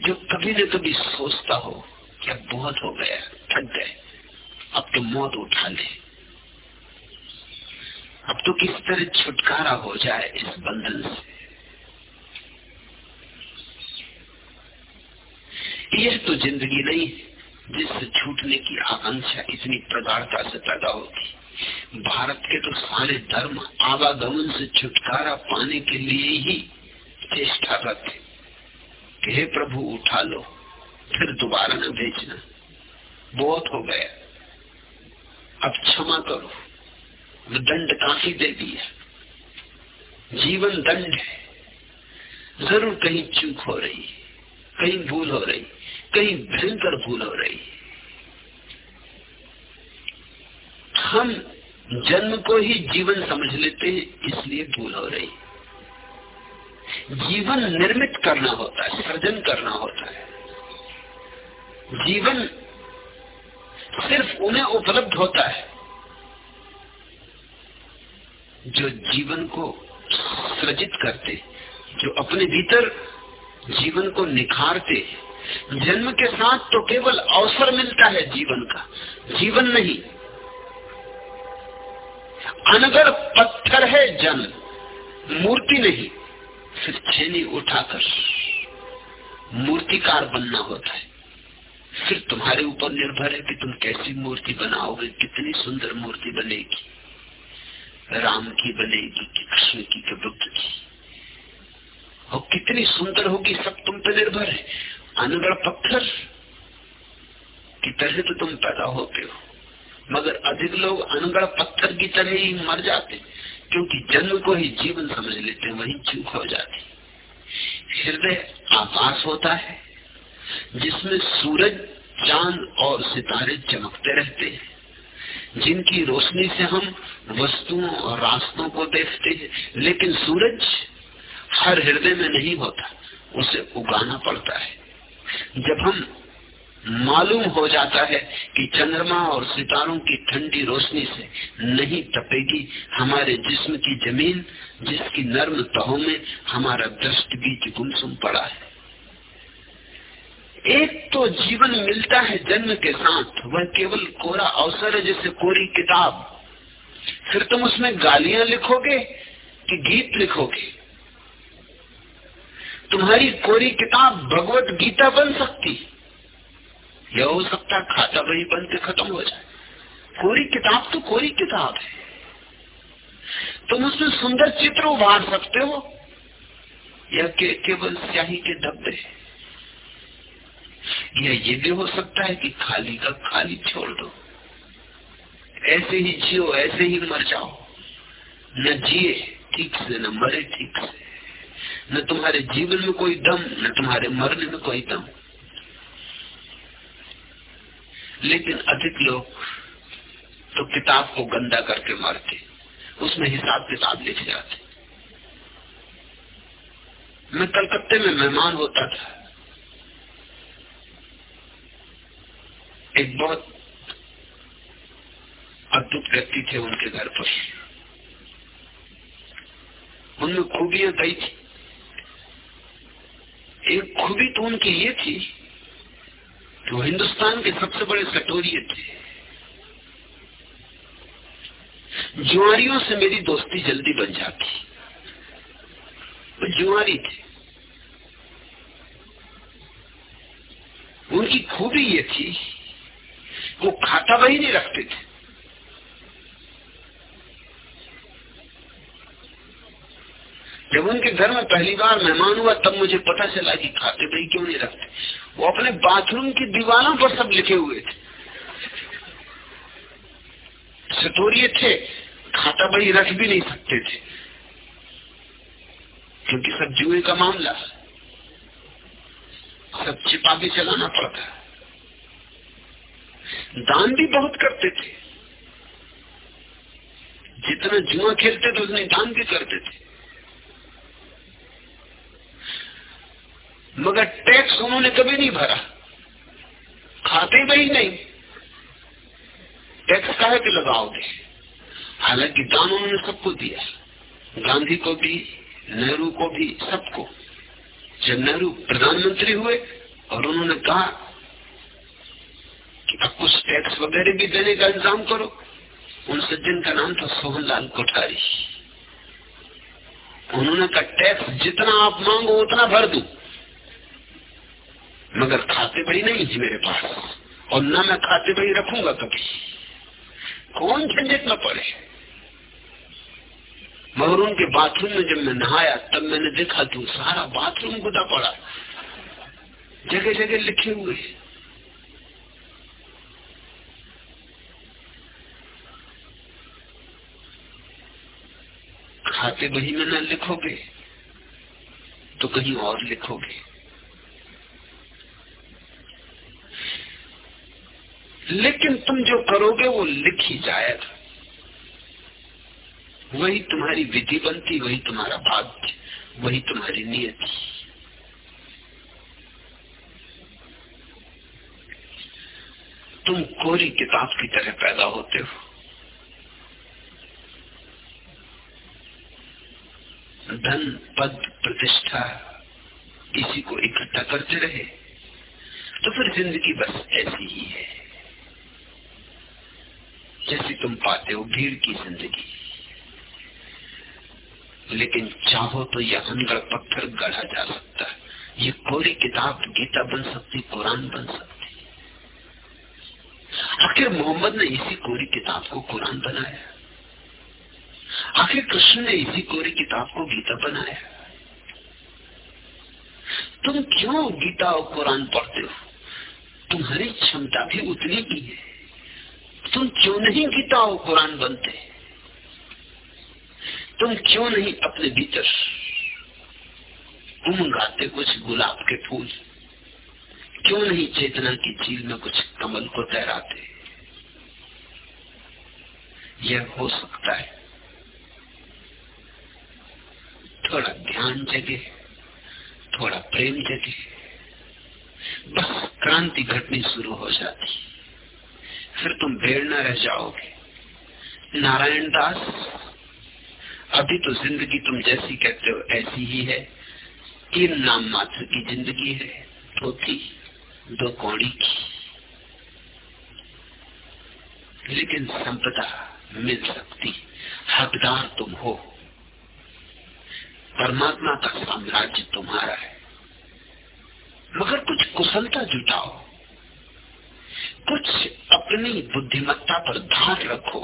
जो कभी न कभी सोचता हो। कि अब बहुत हो गया? थक गए। अब तो मौत उठा ले। अब तो किस तरह छुटकारा हो जाए इस बंधन से? यह तो ज़िंदगी नहीं, जिससे छूटने की आकांक्षा इतनी प्रगाढ़ता से पैदा होगी। भारत के तो सारे धर्म आवागमन से छुटकारा पाने के लिए ही चेष्टा करते हे प्रभु, उठा लो। फिर दोबारा न भेजना। बहुत हो गया। अब क्षमा करो। दंड काफ़ी दे दिया। जीवन दंड है। ज़रूर कहीं चूक हो रही कहीं भूल हो रही कहीं भयंकर भूल हो रही हम जन्म को ही जीवन समझ लेते हैं, इसलिए भूल हो रही जीवन निर्मित करना होता है, सृजन करना होता है। जीवन सिर्फ़ उन्हें उपलब्ध होता है, जो जीवन को सृजित करते, जो अपने भीतर जीवन को निखारते। जन्म के साथ तो केवल अवसर मिलता है जीवन का, जीवन नहीं। अनगर पत्थर है जन्म मूर्ति नहीं। फिर छेनी उठाकर मूर्तिकार बनना होता है। फिर तुम्हारे ऊपर निर्भर है कि तुम कैसी मूर्ति बनाओगे, कितनी सुंदर मूर्ति बनेगी, राम की बनेगी कि कृष्ण की कि बुद्ध की। और कितनी सुंदर होगी, सब तुम पे निर्भर है। अनगढ़ पत्थर की तरह तो तुम पैदा होते हो। मगर अधिक लोग अनगढ़ पत्थर की तरह ही मर जाते, क्योंकि जन्म को ही जीवन समझ लेते, वही चूक हो जाती। हृदय आकाश होता है जिसमें सूरज, चाँद और सितारे चमकते रहते हैं। जिनकी रोशनी से हम वस्तुओं और रास्तों को देखते हैं, लेकिन सूरज हर हृदय में नहीं होता, उसे उगाना पड़ता है। जब हम मालूम हो जाता है कि चंद्रमा और सितारों की ठंडी रोशनी से नहीं तपेगी हमारे जिस्म की ज़मीन, जिसकी नर्म तहों में हमारा दृष्ट बीच गुमसुम पड़ा है। एक तो जीवन मिलता है जन्म के साथ। वह केवल कोरा अवसर है जैसे कोरी किताब। फिर तुम उसमें गालियाँ लिखोगे कि गीत लिखोगे। तुम्हारी कोरी किताब भगवत गीता बन सकती। यह हो सकता खाता वही बन के खत्म हो जाए। कोरी किताब तो कोरी किताब है। तुम उसमें सुंदर चित्र उभार सकते हो। या के, केवल स्याही के धब्बे या ये भी हो सकता है कि खाली का खाली छोड़ दो। ऐसे ही जियो, ऐसे ही मर जाओ। न जिए, ठीक से, न मरे, ठीक से। न तुम्हारे जीवन में कोई दम, न तुम्हारे मरने में कोई दम। लेकिन अधिक लोग तो किताब को गंदा करके मारते, उसमें हिसाब किताब लिख जाते। मैं कलकत्ते में मेहमान होता था। एक बहुत अद्भुत व्यक्ति थे उनके घर पर। उनमें खूबियाँ कई थी। एक खूबी तो उनकी ये थी कि वो हिंदुस्तान के सबसे बड़े सटोरिये थे। जुआरियों से मेरी दोस्ती जल्दी बन जाती। वो जुआरी थे। उनकी खूबी ये थी वो खाता वही नहीं रखते थे। जब उनके घर में पहली बार मेहमान हुआ, तब मुझे पता चला कि खाते भाई क्यों नहीं रखते। वो अपने बाथरूम की दीवारों पर सब लिखे हुए थे। सतोरिये थे, खाता भाई रख भी नहीं सकते थे। क्योंकि सब जुए का मामला सब छिपा के चलाना पड़ता दान भी बहुत करते थे। जितना जुआ खेलते थे, उतने दान भी करते थे। मगर टैक्स उन्होंने कभी नहीं भरा। खाते वही नहीं। टैक्स काहे के लगाओगे? हालाँकि दान उन्होंने सबको दिया। गांधी को भी, नेहरू को भी, सबको। जब नेहरू प्रधानमंत्री हुए और उन्होंने कहा कि कुछ टैक्स वगैरह भी देने का इंतज़ाम करो। उन सज्जन का नाम था सोहनलाल कोठारी। उन्होंने कहा, टैक्स जितना आप मांगो, उतना भर दू। मगर खाते भाई नहीं थी मेरे पास। और न मैं खाते भाई रखूँगा कभी। कौन झंझट न पड़े? मगर उनके बाथरूम में जब मैं नहाया, तब मैंने देखा कि सारा बाथरूम गुदा पड़ा। जगह जगह लिखे हुए। बही में न लिखोगे तो कहीं और लिखोगे। लेकिन तुम जो करोगे, वो लिख ही जाएगा। वही तुम्हारी विधि बनती, वही तुम्हारा भाग्य, वही तुम्हारी नियति। तुम कोरी किताब की तरह पैदा होते हो। धन, पद, प्रतिष्ठा, इसी को इकट्ठा करते रहे तो फिर ज़िंदगी बस ऐसी ही है। जैसे तुम पाते हो भीड़ की ज़िंदगी। लेकिन चाहो तो यह अनगढ़ पत्थर गढ़ा जा सकता है। ये कोरी किताब, गीता बन सकती, कुरान बन सकती। आखिर मोहम्मद ने इसी कोरी किताब को कुरान बनाया। आखिर कृष्ण ने इसी कोरी किताब को गीता बनाया। तुम क्यों गीता और कुरान पढ़ते हो? तुम्हारी क्षमता भी उतनी की है। तुम क्यों नहीं गीता और कुरान बनते? तुम क्यों नहीं अपने भीतर उमगाते कुछ गुलाब के फूल? क्यों नहीं चेतना की झील में कुछ कमल को तैराते? यह हो सकता है थोड़ा ध्यान जगे, थोड़ा प्रेम जगे, बस क्रांति घटनी शुरू हो जाती। फिर तुम भेड़ न रह जाओगे। नारायण दास, अभी तो ज़िंदगी तुम जैसी कहते हो ऐसी ही है। तीन नाम मात्र की ज़िंदगी है, धोती, दो कौड़ी की। लेकिन संपदा मिल सकती, हकदार तुम हो। परमात्मा का साम्राज्य तुम्हारा है। मगर कुछ कुशलता जुटाओ। कुछ अपनी बुद्धिमत्ता पर धार रखो।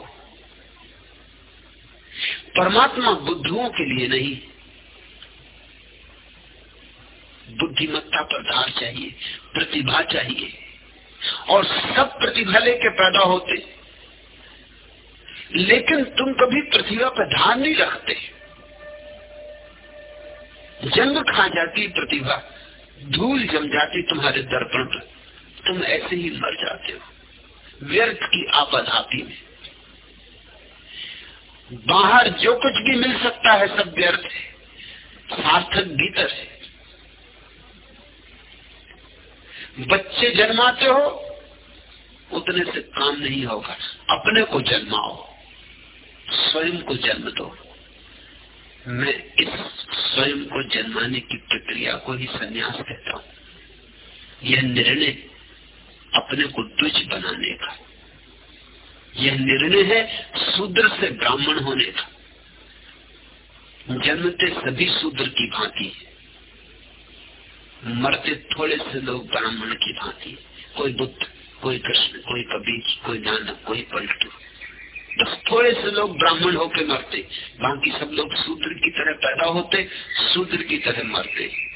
परमात्मा बुद्धुओं के लिए नहीं, बुद्धिमत्ता पर धार चाहिए, प्रतिभा चाहिए। और सब प्रतिभा लेके पैदा होते, लेकिन तुम कभी प्रतिभा पर धार नहीं रखते। जंग खा जाती प्रतिभा, धूल जम जाती तुम्हारे दर्पण पर। तुम ऐसे ही मर जाते हो, व्यर्थ की आपदापी में बाहर जो कुछ भी मिल सकता है सब व्यर्थ है, सार्थक भीतर है। बच्चे जन्माते हो, उतने से काम नहीं होगा, अपने को जन्माओ, स्वयं को जन्म दो। मैं इस स्वयं को जन्माने की प्रक्रिया को ही संन्यास कहता हूँ। यह निर्णय अपने को द्विज बनाने का। यह निर्णय है शूद्र से ब्राह्मण होने का। जन्मते सभी शूद्र की भांति मरते थोड़े से लोग ब्राह्मण की भांति कोई बुद्ध, कोई कृष्ण, कोई कबीर, कोई नानक कोई पलटू। बस थोड़े से लोग ब्राह्मण होके मरते, बाकी सब लोग शूद्र की तरह पैदा होते शूद्र की तरह मरते।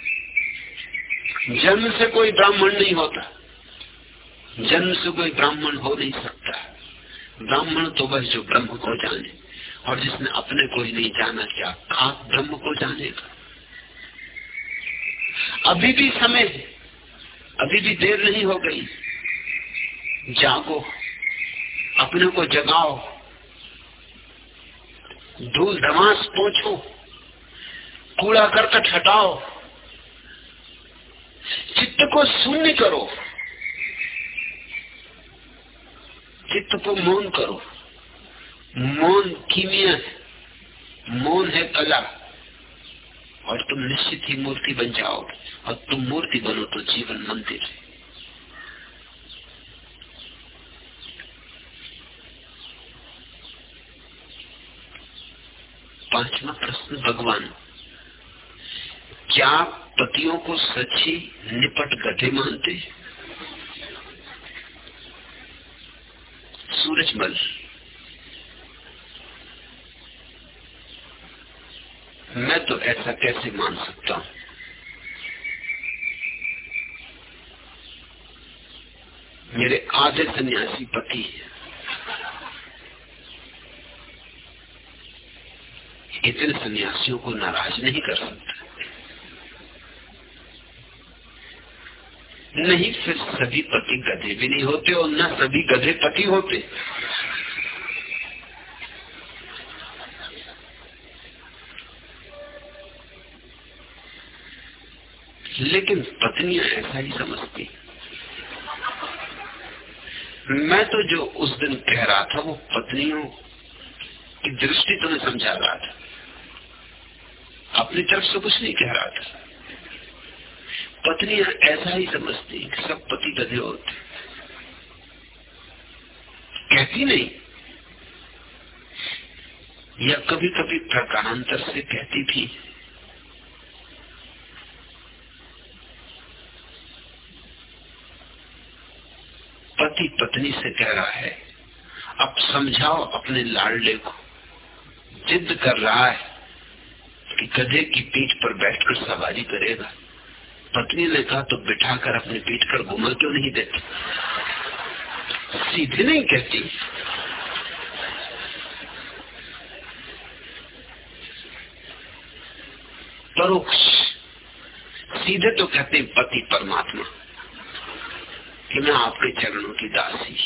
जन्म से कोई ब्राह्मण नहीं होता। जन्म से कोई ब्राह्मण हो नहीं सकता। ब्राह्मण तो बस जो ब्रह्म को जाने, और जिसने अपने को ही नहीं जाना क्या खाक ब्रह्म को जानेगा अभी भी समय अभी भी देर नहीं हो गई। जागो, अपने को जगाओ। धूल धमास पहुंचो कूड़ा करकट हटाओ। चित्त को शून्य करो। चित्त को मौन करो। मौन कीमिया है मौन है कला। और तुम निश्चित ही मूर्ति बन जाओ और तुम मूर्ति बनो तो जीवन मंदिर। है पांचवा प्रश्न भगवान। क्या पतियों को सच्ची निपट गधे मानते? सूरजमल। मैं तो ऐसा कैसे मान सकता हूँ? मेरे आधे सन्यासी पति है। इतने सन्यासियों को नाराज़ नहीं कर सकता। नहीं फिर सभी पति गधे भी नहीं होते और न सभी गधे पति होते। लेकिन पत्नियाँ ऐसा ही समझती। मैं तो जो उस दिन कह रहा था, वो पत्नियों की दृष्टि तुम्हें समझा रहा था। अपनी तरफ़ से कुछ नहीं कह रहा था। पत्नियाँ ऐसा ही समझती कि सब पति गधे होते। कहती नहीं। या कभी कभी प्रकारांतर से कहती थी पति पत्नी से कह रहा है, अब समझाओ अपने लाडले को। जिद कर रहा है कि गधे की पीठ पर बैठकर सवारी करेगा। पत्नी ने कहा तो बिठाकर अपनी पीठ पर घुमा क्यों नहीं देती? सीधे नहीं कहती। परोक्ष सीधे तो कहते, पति परमात्मा, कि मैं आपके चरणों की दासी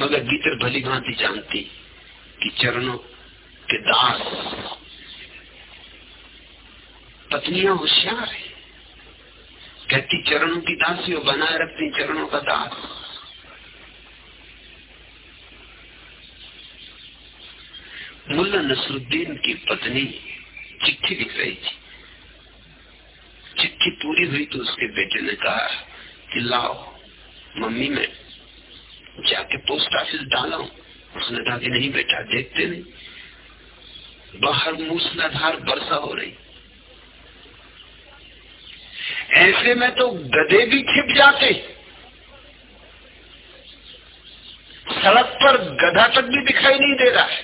मगर भीतर भली भांति जानती कि चरणों के दास पत्नियाँ होशियार है। कहती, चरणों की दासी और बनाए रखती चरणों का दास। मुल्ला नसरुद्दीन की पत्नी चिट्ठी लिख रही थी। चिट्ठी पूरी हुई तो उसके बेटे ने कहा कि, लाओ, मम्मी, मैं जाके पोस्ट ऑफ़िस डाला हूँ उसने कहा कि, नहीं बेटा, देखते नहीं। बाहर मूसलाधार वर्षा हो रही। ऐसे में तो गधे भी छिप जाते। सड़क पर गधा तक भी दिखाई नहीं दे रहा है,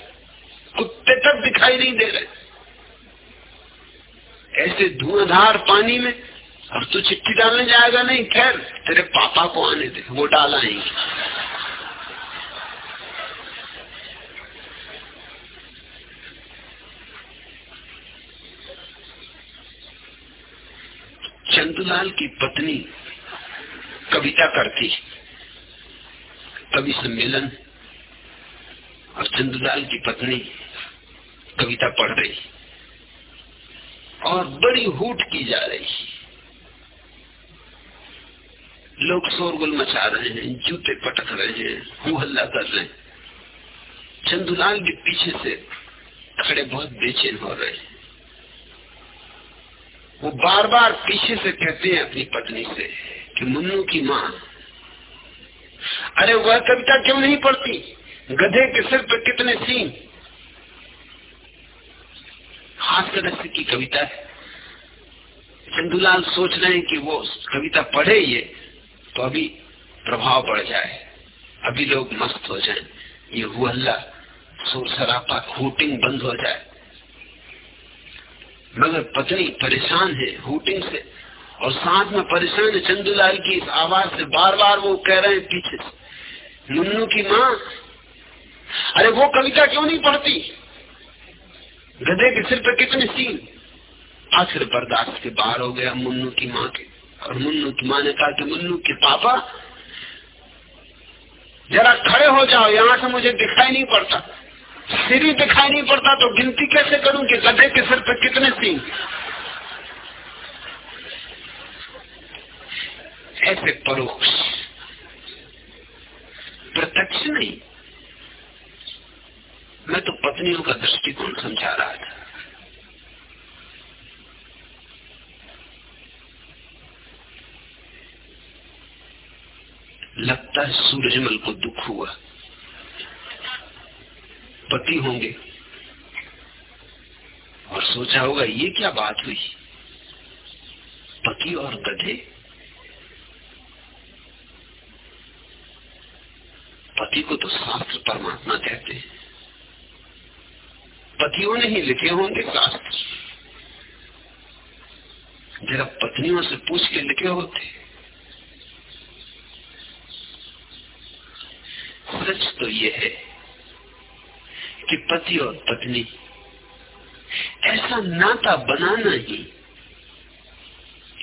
कुत्ते तक दिखाई नहीं दे रहे। ऐसे धुआंधार पानी में अब तो चिट्ठी डालने जाएगा नहीं, खैर, तेरे पापा को आने दे, वो डालाएँगे चंदुलाल की पत्नी कविता करती। कवि सम्मेलन। और चंदुलाल की पत्नी कविता पढ़ रही। और बड़ी हूट की जा रही। लोग शोरगुल मचा रहे हैं, जूते पटक रहे हैं हू हल्ला कर रहे हैं। चंदुलाल के पीछे से खड़े बहुत बेचैन हो रहे हैं। वो बार बार पीछे से कहते हैं अपनी पत्नी से कि मुन्नू की माँ। अरे वह कविता क्यों नहीं पढ़ती? गधे के सिर पर कितने सीन? हाथ सदस्य की कविता है। चंदूलाल सोच रहे हैं कि वो कविता पढ़े ये तो अभी प्रभाव बढ़ जाए। अभी लोग मस्त हो जाएँ, ये हुल्ला शोर सरापा हुटिंग बंद हो जाए। मगर पत्नी परेशान है हुटिंग से। और साथ में परेशान है चंदूलाल की इस आवाज़ से बार बार वो कह रहे हैं पीछे से। मुन्नू की माँ, अरे वो कविता क्यों नहीं पढ़ती? गधे के सिर पर कितने सीन? आखिर बर्दाश्त के बाहर हो गया मुन्नू की माँ के। और मुन्नू की माँ ने कहा कि मुन्नू के पापा, जरा खड़े हो जाओ, यहाँ से मुझे दिखाई नहीं पड़ता। सिर दिखाई नहीं पड़ता तो गिनती कैसे करूँ कि गधे के सिर पर कितने सिंह ऐसे परोक्ष। प्रत्यक्ष नहीं। मैं तो पत्नियों का दृष्टिकोण समझा रहा था। लगता है सूरजमल को दुख हुआ। पति होंगे। और सोचा होगा, ये क्या बात हुई? पति और गधे? पति को तो शास्त्र परमात्मा कहते हैं। पतियों ने ही लिखे होंगे शास्त्र। जरा पत्नियों से पूछ के लिखे होते। सच तो यह है कि पति और पत्नी। ऐसा नाता बनाना ही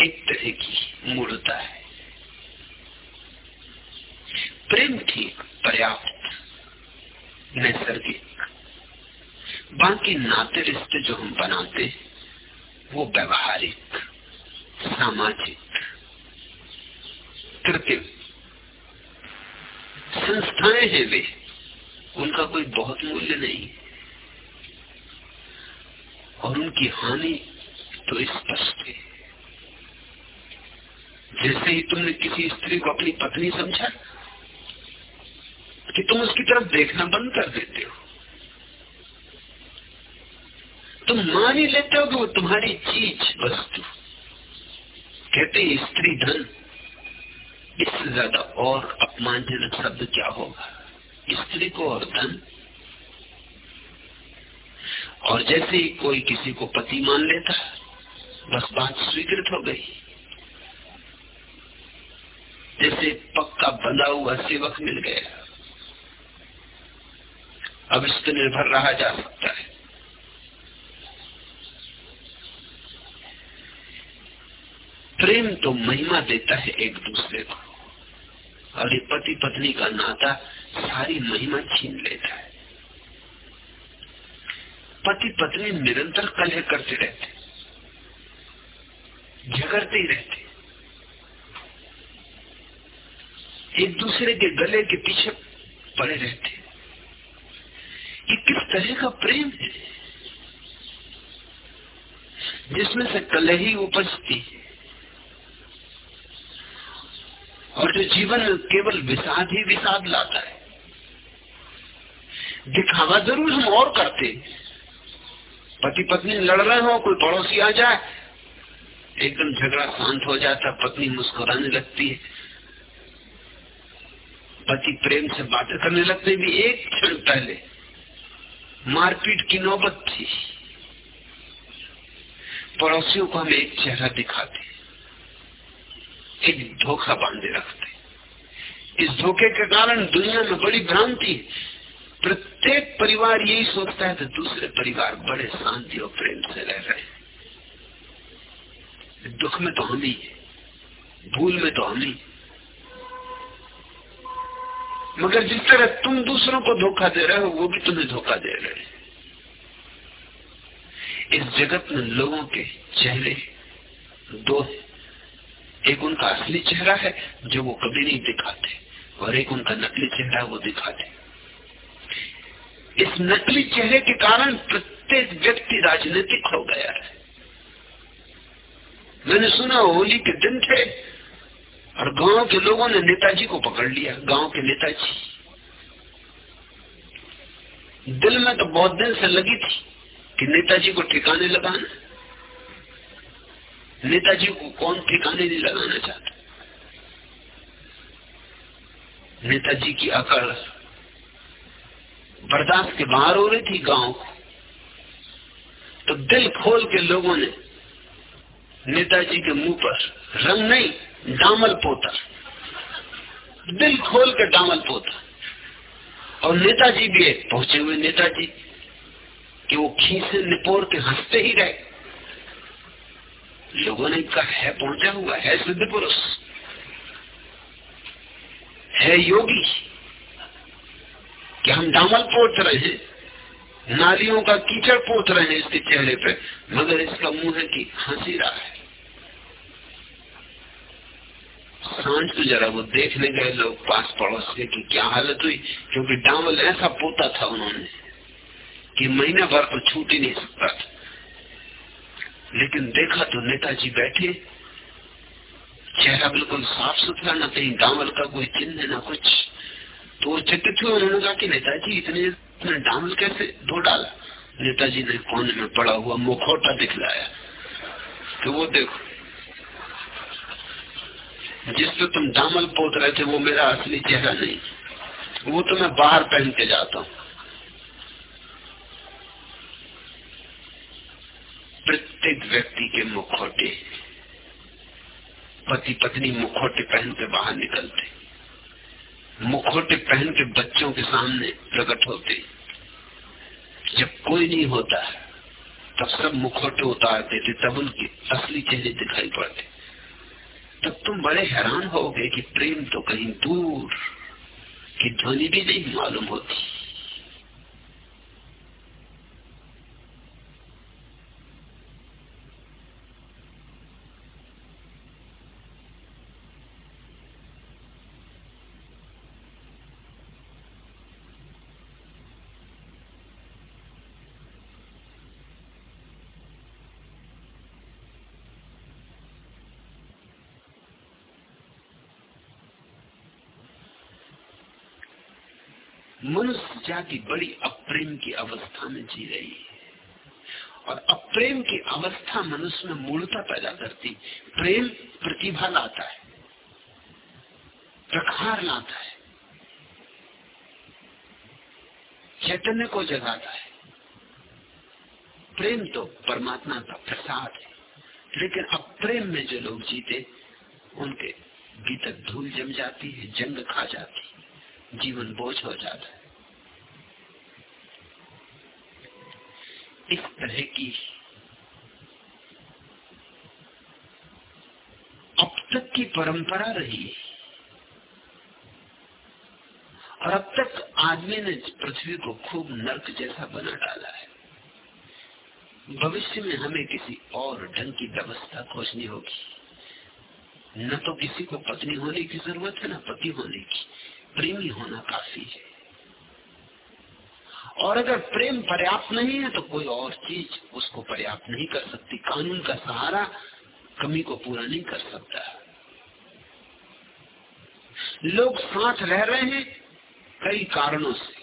एक तरह की मूर्ता है। प्रेम ठीक पर्याप्त, नैसर्गिक। बाकी नाते रिश्ते जो हम बनाते वो व्यवहारिक, सामाजिक, कृत्रिम। संस्थाएँ हैं वे। उनका कोई बहुत मूल्य नहीं। और उनकी हानि तो स्पष्ट है। जैसे ही तुमने किसी स्त्री को अपनी पत्नी समझा कि तुम उसकी तरफ़ देखना बंद कर देते हो, तुम मान ही लेते हो कि वो तुम्हारी चीज़ वस्तु। कहते स्त्री धन, इससे ज़्यादा और अपमानजनक शब्द क्या होगा? स्त्री को और धन। और जैसे ही कोई किसी को पति मान लेता, बस बात स्वीकृत हो गई। जैसे पक्का बंधा हुआ सेवक मिल गया। अब इस पर निर्भर रहा जा सकता है। प्रेम तो महिमा देता है एक दूसरे को। और ये पति पत्नी का नाता सारी महिमा छीन लेता है। पति पत्नी निरंतर कलह करते रहते झगड़ते ही। रहते एक दूसरे के गले के पीछे पड़े रहते ये किस तरह का प्रेम है? जिसमें से कलह ही उपजती है। और जो जीवन केवल विषाद ही विषाद लाता है। दिखावा ज़रूर हम और करते। पति पत्नी लड़ रहे हो, कोई पड़ोसी आ जाए, एकदम झगड़ा शांत हो जाता, पत्नी मुस्कुराने लगती है। पति प्रेम से बातें करने लगते भी एक क्षण पहले। मारपीट की नौबत थी। पड़ोसियों को हम एक चेहरा दिखाते एक धोखा बांधे रखते इस धोखे के कारण दुनिया में बड़ी भ्रांति प्रत्येक परिवार यही सोचता है कि दूसरे परिवार बड़े शांति और प्रेम से रह रहे हैं। दुख में तो हम ही भूल में तो हम ही। मगर जिस तरह तुम दूसरों को धोखा दे रहे हो, वो भी तुम्हें धोखा दे रहे हैं। इस जगत में लोगों के चेहरे दो हैं। एक उनका असली चेहरा है जो वो कभी नहीं दिखाते, और एक उनका नकली चेहरा वो दिखाते। इस नकली चेहरे के कारण प्रत्येक व्यक्ति राजनीतिक हो गया है। मैंने सुना, होली के दिन थे, और गाँव के लोगों ने नेताजी को पकड़ लिया, गाँव के नेताजी। दिल में तो बहुत दिन से लगी थी कि नेताजी को ठिकाने लगाना। नेताजी को कौन ठिकाने नहीं लगाना चाहता नेताजी की अकड़ बर्दाश्त के बाहर हो रही थी गाँव को। तो दिल खोल के लोगों ने नेताजी के मुँह पर रंग नहीं डामल पोता। दिल खोल के डामल पोता। और नेताजी भी एक पहुँचे हुए नेताजी, कि वो खींचे निपोर के हँसते ही रहे। लोगों ने कहा, है पहुँचा हुआ, है सिद्ध पुरुष, है योगी। कि हम डामल पोत रहे हैं? नालियों का कीचड़ पोत रहे हैं इसके चेहरे पे, मगर इसका मुँह है कि हँसी रहा है। साँझ तो जरा वो देखने गए लोग पास पड़ोस के, कि क्या हालत हुई, क्योंकि डामल ऐसा पोता था उन्होंने, कि महीना भर तो छूट ही नहीं सकता था। लेकिन देखा तो नेताजी बैठे। चेहरा बिल्कुल साफ़ सुथरा न कहीं डामल का कोई चिन्ह, न कुछ। तो चकित हुए उन्होंने कहा कि नेताजी, इतने इतने डामल कैसे? धो डाला। नेताजी ने कोने में पड़ा हुआ मुखोटा दिखलाया। तो वो देखो, जिस पे तुम डामल पोत रहे थे, वो मेरा असली चेहरा नहीं। वो तो मैं बाहर पहन के जाता हूँ। प्रत्येक व्यक्ति के मुखौटे पति पत्नी मुखौटे पहन के बाहर निकलते, मुखौटे पहन के बच्चों के सामने प्रकट होते। जब कोई नहीं होता, तब सब मुखौटे उतारते थे तब उनके असली चेहरे दिखाई पड़ते। तब तुम बड़े हैरान हो गए कि प्रेम तो कहीं दूर की ध्वनि भी नहीं मालूम होती। मनुष्य जाति बड़ी अप्रेम की अवस्था में जी रही है। और अप्रेम की अवस्था मनुष्य में मूलता पैदा करती, प्रेम प्रतिभा लाता है, प्रखार लाता है, चैतन्य को जगाता है। प्रेम तो परमात्मा का प्रसाद है, लेकिन अब प्रेम में जो लोग जीते, उनके भीतर धूल जम जाती है, जंग खा जाती है, जीवन बोझ हो जाता है। इस तरह की। अब तक की परंपरा रही है। और अब तक आदमी ने पृथ्वी को खूब नर्क जैसा बना डाला है। भविष्य में हमें किसी और ढंग की व्यवस्था खोजनी होगी। न तो किसी को पत्नी होने की ज़रूरत है, न पति होने की। प्रेमी होना काफ़ी है। और अगर प्रेम पर्याप्त नहीं है तो कोई और चीज़ उसको पर्याप्त नहीं कर सकती। कानून का सहारा कमी को पूरा नहीं कर सकता। लोग साथ रह रहे हैं कई कारणों से।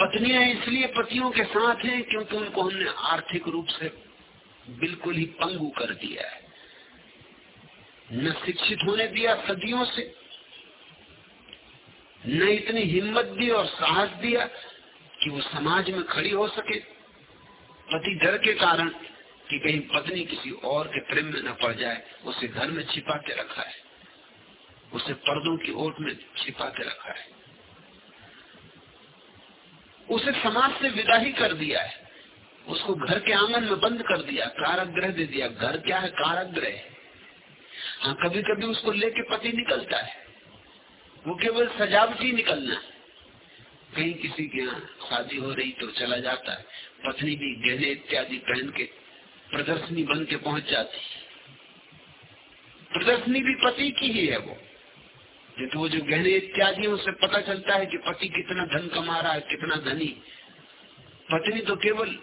पत्नियाँ इसलिए पतियों के साथ हैं क्योंकि उनको हमने आर्थिक रूप से बिल्कुल ही पंगु कर दिया है। न शिक्षित होने दिया सदियों से। न इतनी हिम्मत दी और साहस दिया कि वो समाज में खड़ी हो सके। पति डर के कारण कि कहीं पत्नी किसी और के प्रेम में न पड़ जाए, उसे घर में छिपा के रखा है। उसे पर्दों की ओट में छिपा के रखा है। उसे समाज से विदा ही कर दिया है। उसको घर के आँगन में बंद कर दिया काराग्रह दे दिया। घर क्या है? काराग्रह हाँ। कभी कभी उसको लेके पति निकलता है। वो केवल सजावटी निकलना। है कहीं किसी के यहाँ शादी हो रही तो चला जाता है। पत्नी भी गहने इत्यादि पहन के प्रदर्शनी बन के पहुँच जाती प्रदर्शनी भी पति की ही है वो। तो वो जो गहने इत्यादि है, उससे पता चलता है कि पति कितना धन कमा रहा है, कितना धनी। पत्नी तो केवल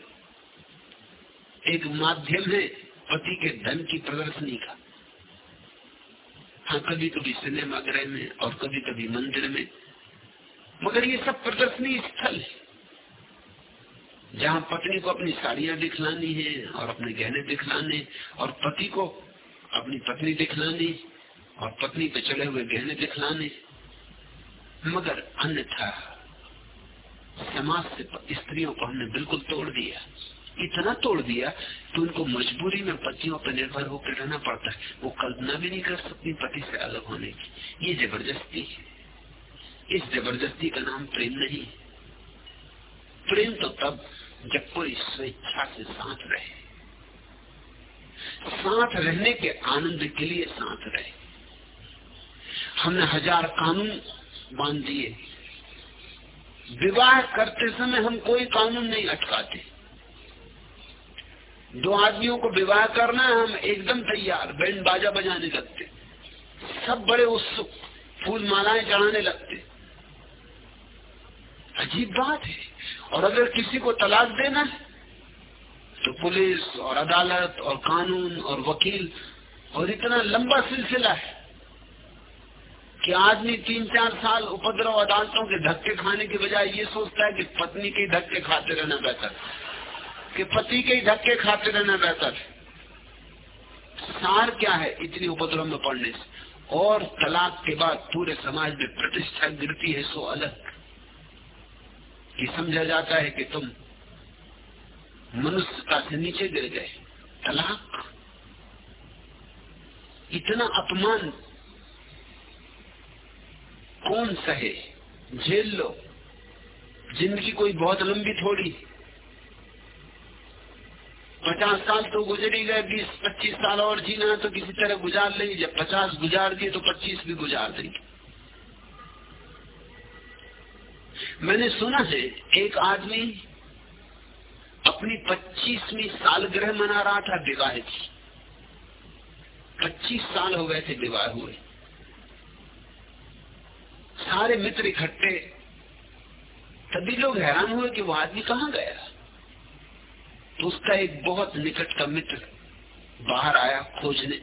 एक माध्यम है, पति के धन की प्रदर्शनी का। हाँ कभी कभी सिनेमा गृह में और कभी कभी मंदिर में। मगर ये सब प्रदर्शनी स्थल जहाँ पत्नी को अपनी साड़ियाँ दिखलानी है और अपने गहने दिखलाने, और पति को अपनी पत्नी दिखलानी और पत्नी पे चढ़े हुए गहने दिखलाने। मगर अन्यथा समाज से स्त्रियों को हमने बिल्कुल तोड़ दिया। इतना तोड़ दिया कि उनको मजबूरी में पतियों पर निर्भर होकर रहना पड़ता है। वो कल्पना भी नहीं कर सकती, पति से अलग होने की। ये ज़बरदस्ती है। इस ज़बरदस्ती का नाम प्रेम नहीं प्रेम तो तब जब कोई स्वेच्छा से साथ रहे। साथ रहने के आनंद के लिए साथ रहे। हमने हज़ार कानून बाँध दिए। विवाह करते समय हम कोई कानून नहीं अटकाते। दो आदमियों को विवाह करना है, हम एकदम तैयार बैंड बाजा बजाने लगते। सब बड़े उत्सुक फूल मालाएँ चढ़ाने लगते। अजीब बात है। और अगर किसी को तलाक देना है तो पुलिस और अदालत और कानून और वकील और इतना लंबा सिलसिला है कि आदमी तीन चार साल उपद्रव अदालतों के धक्के खाने के बजाय ये सोचता है कि पत्नी के धक्के खाते रहना बेहतर। कि पति के धक्के खाते रहना बेहतर सार क्या है इतनी उपद्रव में पड़ने से? और तलाक के बाद पूरे समाज में प्रतिष्ठा गिरती है, सो अलग। कि समझा जाता है कि तुम मनुष्यता से नीचे गिर गए। तलाक? इतना अपमान कौन सहे? झेल लो। ज़िंदगी कोई बहुत लंबी थोड़ी। पचास साल तो गुजर ही गए, बीस, पच्चीस साल और जीना तो किसी तरह गुजार लेंगे। जब पचास गुजार दिए तो पच्चीस भी गुजार देंगे। मैंने सुना है, एक आदमी अपनी पच्चीसवीं सालगिरह मना रहा था, विवाह की। पच्चीस साल हो गए थे विवाह हुए। सारे मित्र इकट्ठे। तभी लोग हैरान हुए कि वो आदमी कहाँ गया? तो उसका एक बहुत निकट का मित्र बाहर आया खोजने,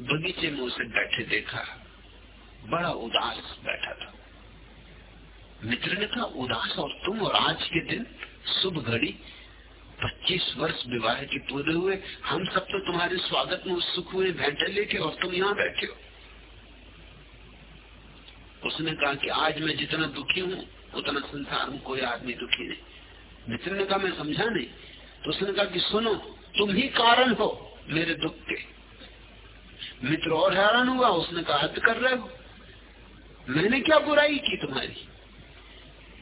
बगीचे में उसे बैठे देखा। बड़ा उदास बैठा था। मित्र ने कहा, उदास और तुम और आज के दिन शुभ घड़ी। पच्चीस वर्ष विवाह के पूरे हुए, हम सब तो तुम्हारे स्वागत में उत्सुक हुए भेंटे लेके और तुम यहाँ बैठे हो। उसने कहा कि आज मैं जितना दुखी हूँ, उतना संसार में कोई आदमी दुखी नहीं। मित्र ने कहा, मैं समझा नहीं तो उसने कहा कि सुनो, तुम ही कारण हो मेरे दुख के। मित्र और हैरान हुआ, उसने कहा, हद कर रहे हो। मैंने क्या बुराई की तुम्हारी?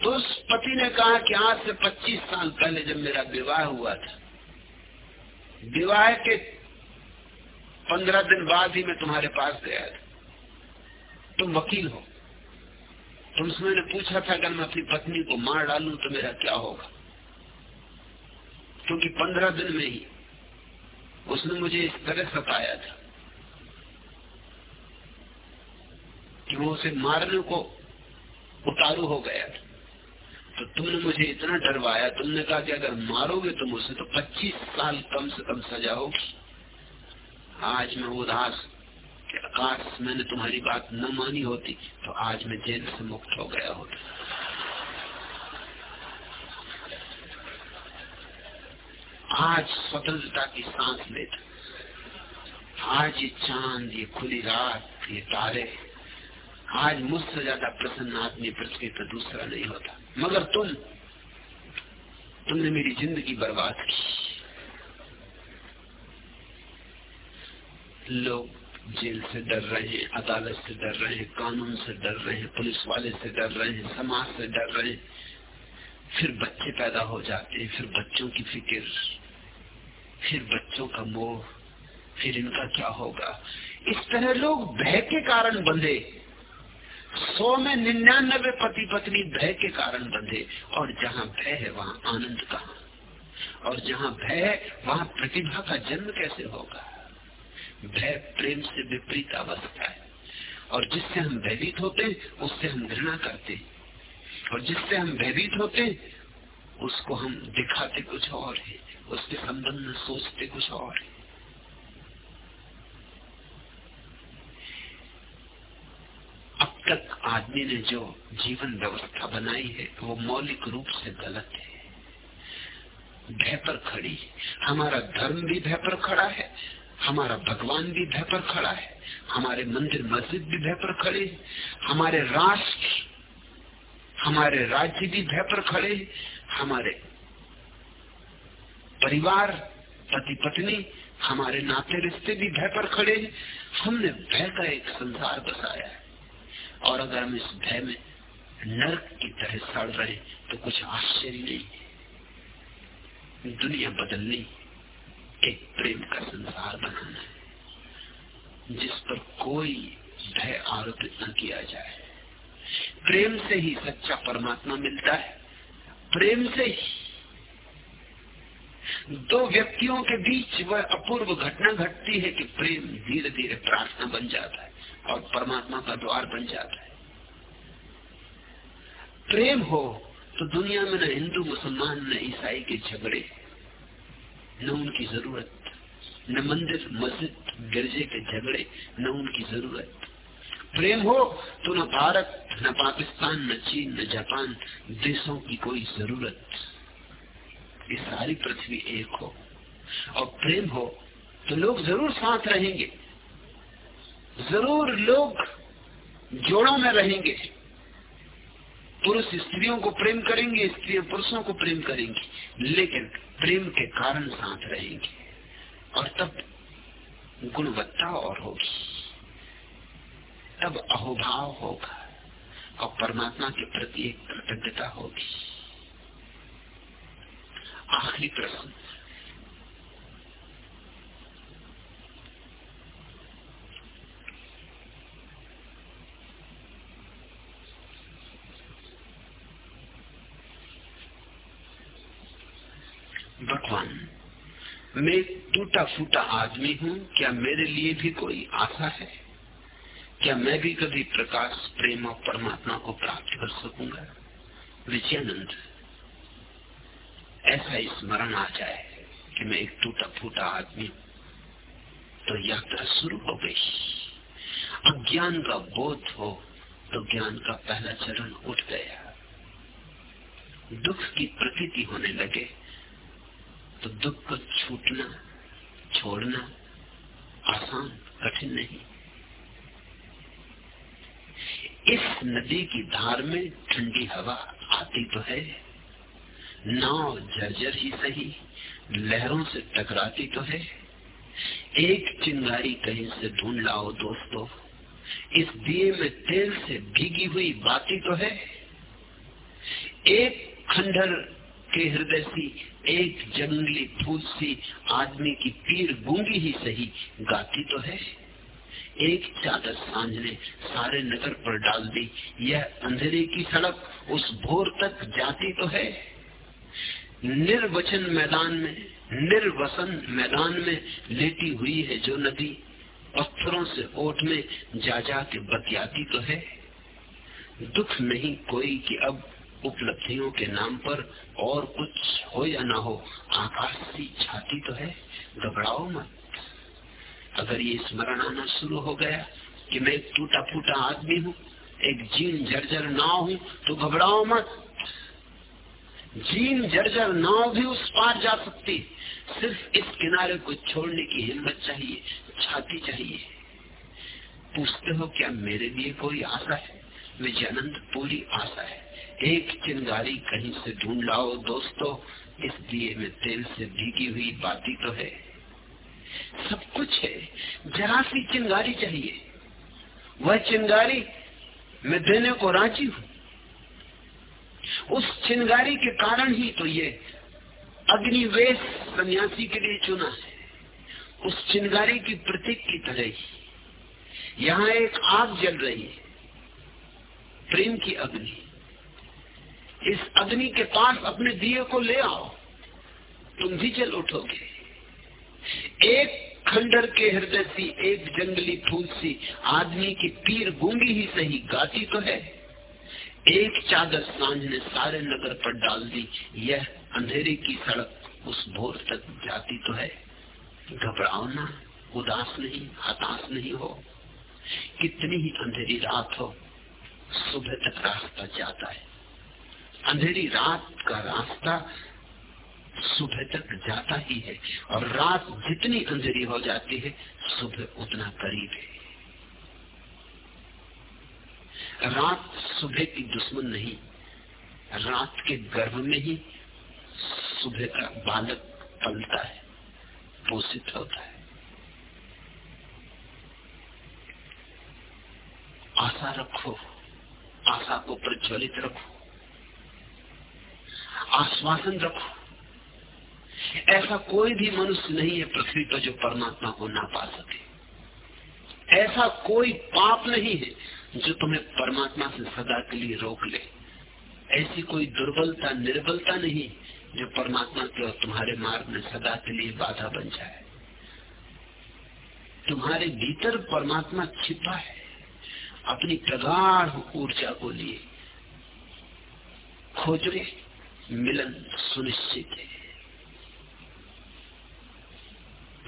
तो उस पति ने कहा कि आज से 25 साल पहले जब मेरा विवाह हुआ था, विवाह के पंद्रह दिन बाद ही मैं तुम्हारे पास गया था। तुम वकील हो। तुमसे मैंने पूछा था, अगर मैं अपनी पत्नी को मार डालू तो मेरा क्या होगा? क्योंकि पंद्रह दिन में ही उसने मुझे इस तरह सताया था कि वो उसे मारने को उतारू हो गया था। तो तुमने मुझे इतना डरवाया, तुमने कहा कि अगर मारोगे तुम उसे तो 25 साल कम से कम सजा होगी। आज मैं उदास आकाश मैंने तुम्हारी बात न मानी होती तो आज मैं जेल से मुक्त हो गया होता। आज स्वतंत्रता की सांस लेता आज ये चाँद, ये खुली रात, ये तारे, आज मुझसे ज़्यादा प्रसन्न आदमी पृथ्वी पर दूसरा नहीं होता। मगर तुम, तुमने मेरी ज़िंदगी बर्बाद की। लोग जेल से डर रहे हैं, अदालत से डर रहे हैं, कानून से डर रहे हैं, पुलिस वाले से डर रहे हैं, समाज से डर रहे हैं। फिर बच्चे पैदा हो जाते हैं, फिर बच्चों की फ़िक्र। फिर बच्चों का मोह, फिर इनका क्या होगा? इस तरह लोग भय के कारण बंधे। सौ में निन्यानबे पति पत्नी भय के कारण बंधे। और जहाँ भय है, वहाँ आनंद कहा? और जहाँ भय है, वहाँ प्रतिभा का जन्म कैसे होगा? भय प्रेम से विपरीत अवस्था है। और जिससे हम भयभीत होते हैं, उससे हम घृणा करते हैं। और जिससे हम भयभीत होते हैं, उसको हम दिखाते कुछ और है। उसके संबंध में सोचते कुछ और। अब तक आदमी ने जो जीवन व्यवस्था बनाई है, वो मौलिक रूप से गलत है। भय पर खड़ी हमारा धर्म भी भय पर खड़ा है। हमारा भगवान भी भय पर खड़ा है। हमारे मंदिर मस्जिद भी भय पर खड़े हमारे राष्ट्र, हमारे राज्य भी भय पर खड़े हमारे परिवार, पति पत्नी, हमारे नाते रिश्ते भी भय पर खड़े हैं। हमने भय का एक संसार बसाया है। और अगर हम इस भय में नर्क की तरह सड़ रहे तो कुछ आश्चर्य नहीं। दुनिया बदलनी एक प्रेम का संसार बनाना है, जिस पर कोई भय आरोपित न किया जाए। प्रेम से ही सच्चा परमात्मा मिलता है। प्रेम से ही दो व्यक्तियों के बीच वह अपूर्व घटना घटती है कि प्रेम धीरे धीरे प्रार्थना बन जाता है और परमात्मा का द्वार बन जाता है। प्रेम हो तो दुनिया में न हिंदू, मुसलमान, न ईसाई के झगड़े, न उनकी ज़रूरत, न मंदिर, मस्जिद, गिरजे के झगड़े, न उनकी ज़रूरत। प्रेम हो तो न भारत, न पाकिस्तान, न चीन, न जापान, देशों की कोई ज़रूरत। ये सारी पृथ्वी एक हो और प्रेम हो तो लोग ज़रूर साथ रहेंगे। ज़रूर लोग जोड़ों में रहेंगे। पुरुष स्त्रियों को प्रेम करेंगे स्त्रियाँ पुरुषों को प्रेम करेंगी, लेकिन प्रेम के कारण साथ रहेंगे। और तब गुणवत्ता और होगी। तब अहोभाव होगा और परमात्मा के प्रति एक कृतज्ञता होगी। आखिरी प्रश्न। भगवान, मैं टूटा फूटा आदमी हूँ, क्या मेरे लिए भी कोई आशा है? क्या मैं भी कभी प्रकाश, प्रेम और परमात्मा को प्राप्त कर सकूँगा? विजयानंद ऐसा स्मरण आ जाए कि मैं एक टूटा फूटा आदमी तो यात्रा शुरू हो गई। अज्ञान का बोध हो तो ज्ञान का पहला चरण उठ गया। दुख की प्रतीति होने लगे तो दुख को छूटना, छोड़ना आसान, कठिन नहीं। इस नदी की धार में ठंडी हवा आती तो है। नाव जर्जर ही सही। लहरों से टकराती तो है। एक चिंगारी कहीं से ढूंढ लाओ दोस्तों। इस दिए में तेल से भीगी हुई बाती तो है। एक खंडर के हृदय सी, एक जंगली फूल सी, आदमी की पीर गूँगी ही सही गाती तो है। एक चादर साँझ ने सारे नगर पर डाल दी, यह अंधेरे की सड़क उस भोर तक जाती तो है। निर्वचन मैदान में, निर्वसन मैदान में लेटी हुई है जो नदी। पत्थरों से ओट में जा जा के बतियाती तो है। दुख नहीं कोई कि अब उपलब्धियों के नाम पर और कुछ हो या ना हो, आकाश सी छाती तो है। घबराओ मत। अगर ये स्मरण आना शुरू हो गया कि मैं एक टूटा फूटा आदमी हूँ, एक जीन जर्जर नाव हूँ तो घबराओ मत। जीन जर्जर नाव भी उस पार जा सकती। सिर्फ़ इस किनारे को छोड़ने की हिम्मत चाहिए, छाती चाहिए। पूछते हो, क्या मेरे लिए कोई आशा है? विजयानंद पूरी आशा है। एक चिंगारी कहीं से ढूंढ लाओ दोस्तों इस दिए में तेल से भीगी हुई बाती तो है। सब कुछ है, जरा सी चिंगारी चाहिए। वह चिंगारी मैं देने को राज़ी हूँ। उस चिंगारी के कारण ही तो ये अग्निवेश सन्यासी के लिए चुना है। उस चिंगारी की प्रतीक की तरह ही यहाँ एक आग जल रही है, प्रेम की अग्नि। इस अग्नि के पास अपने दिए को ले आओ, तुम भी जल उठोगे। एक खंडर के हृदय सी एक जंगली फूल सी आदमी की पीर गूँगी ही सही गाती तो है। एक चादर साँझ ने सारे नगर पर डाल दी। यह अंधेरे की सड़क उस भोर तक जाती तो है। घबराओ ना, उदास नहीं, हताश नहीं हो। कितनी ही अंधेरी रात हो, सुबह तक रास्ता जाता है। अंधेरी रात का रास्ता सुबह तक जाता ही है और रात जितनी अंधेरी हो जाती है, सुबह उतना करीब है। रात सुबह की दुश्मन नहीं, रात के गर्भ में ही सुबह का बालक पलता है, पोषित होता है। आशा रखो, आशा को प्रज्वलित रखो, आश्वासन रखो। ऐसा कोई भी मनुष्य नहीं है पृथ्वी पर जो परमात्मा को ना पा सके। ऐसा कोई पाप नहीं है जो तुम्हें परमात्मा से सदा के लिए रोक ले। ऐसी कोई दुर्बलता, निर्बलता नहीं जो परमात्मा के और तुम्हारे मार्ग में सदा के लिए बाधा बन जाए। तुम्हारे भीतर परमात्मा छिपा है। अपनी प्रगाढ़ ऊर्जा को लिए खोजो मिलन सुनिश्चित है।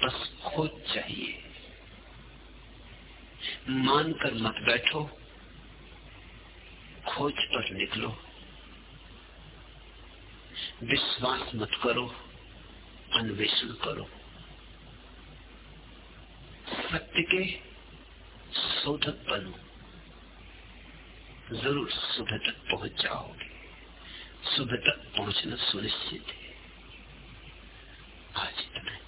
बस खोज चाहिए। मान कर मत बैठो, खोज पर निकलो, विश्वास मत करो, अन्वेषण करो। सत्य के शोधक बनो, ज़रूर सुबह तक पहुँच जाओगे, सुबह तक पहुँचना सुनिश्चित है। आज इतना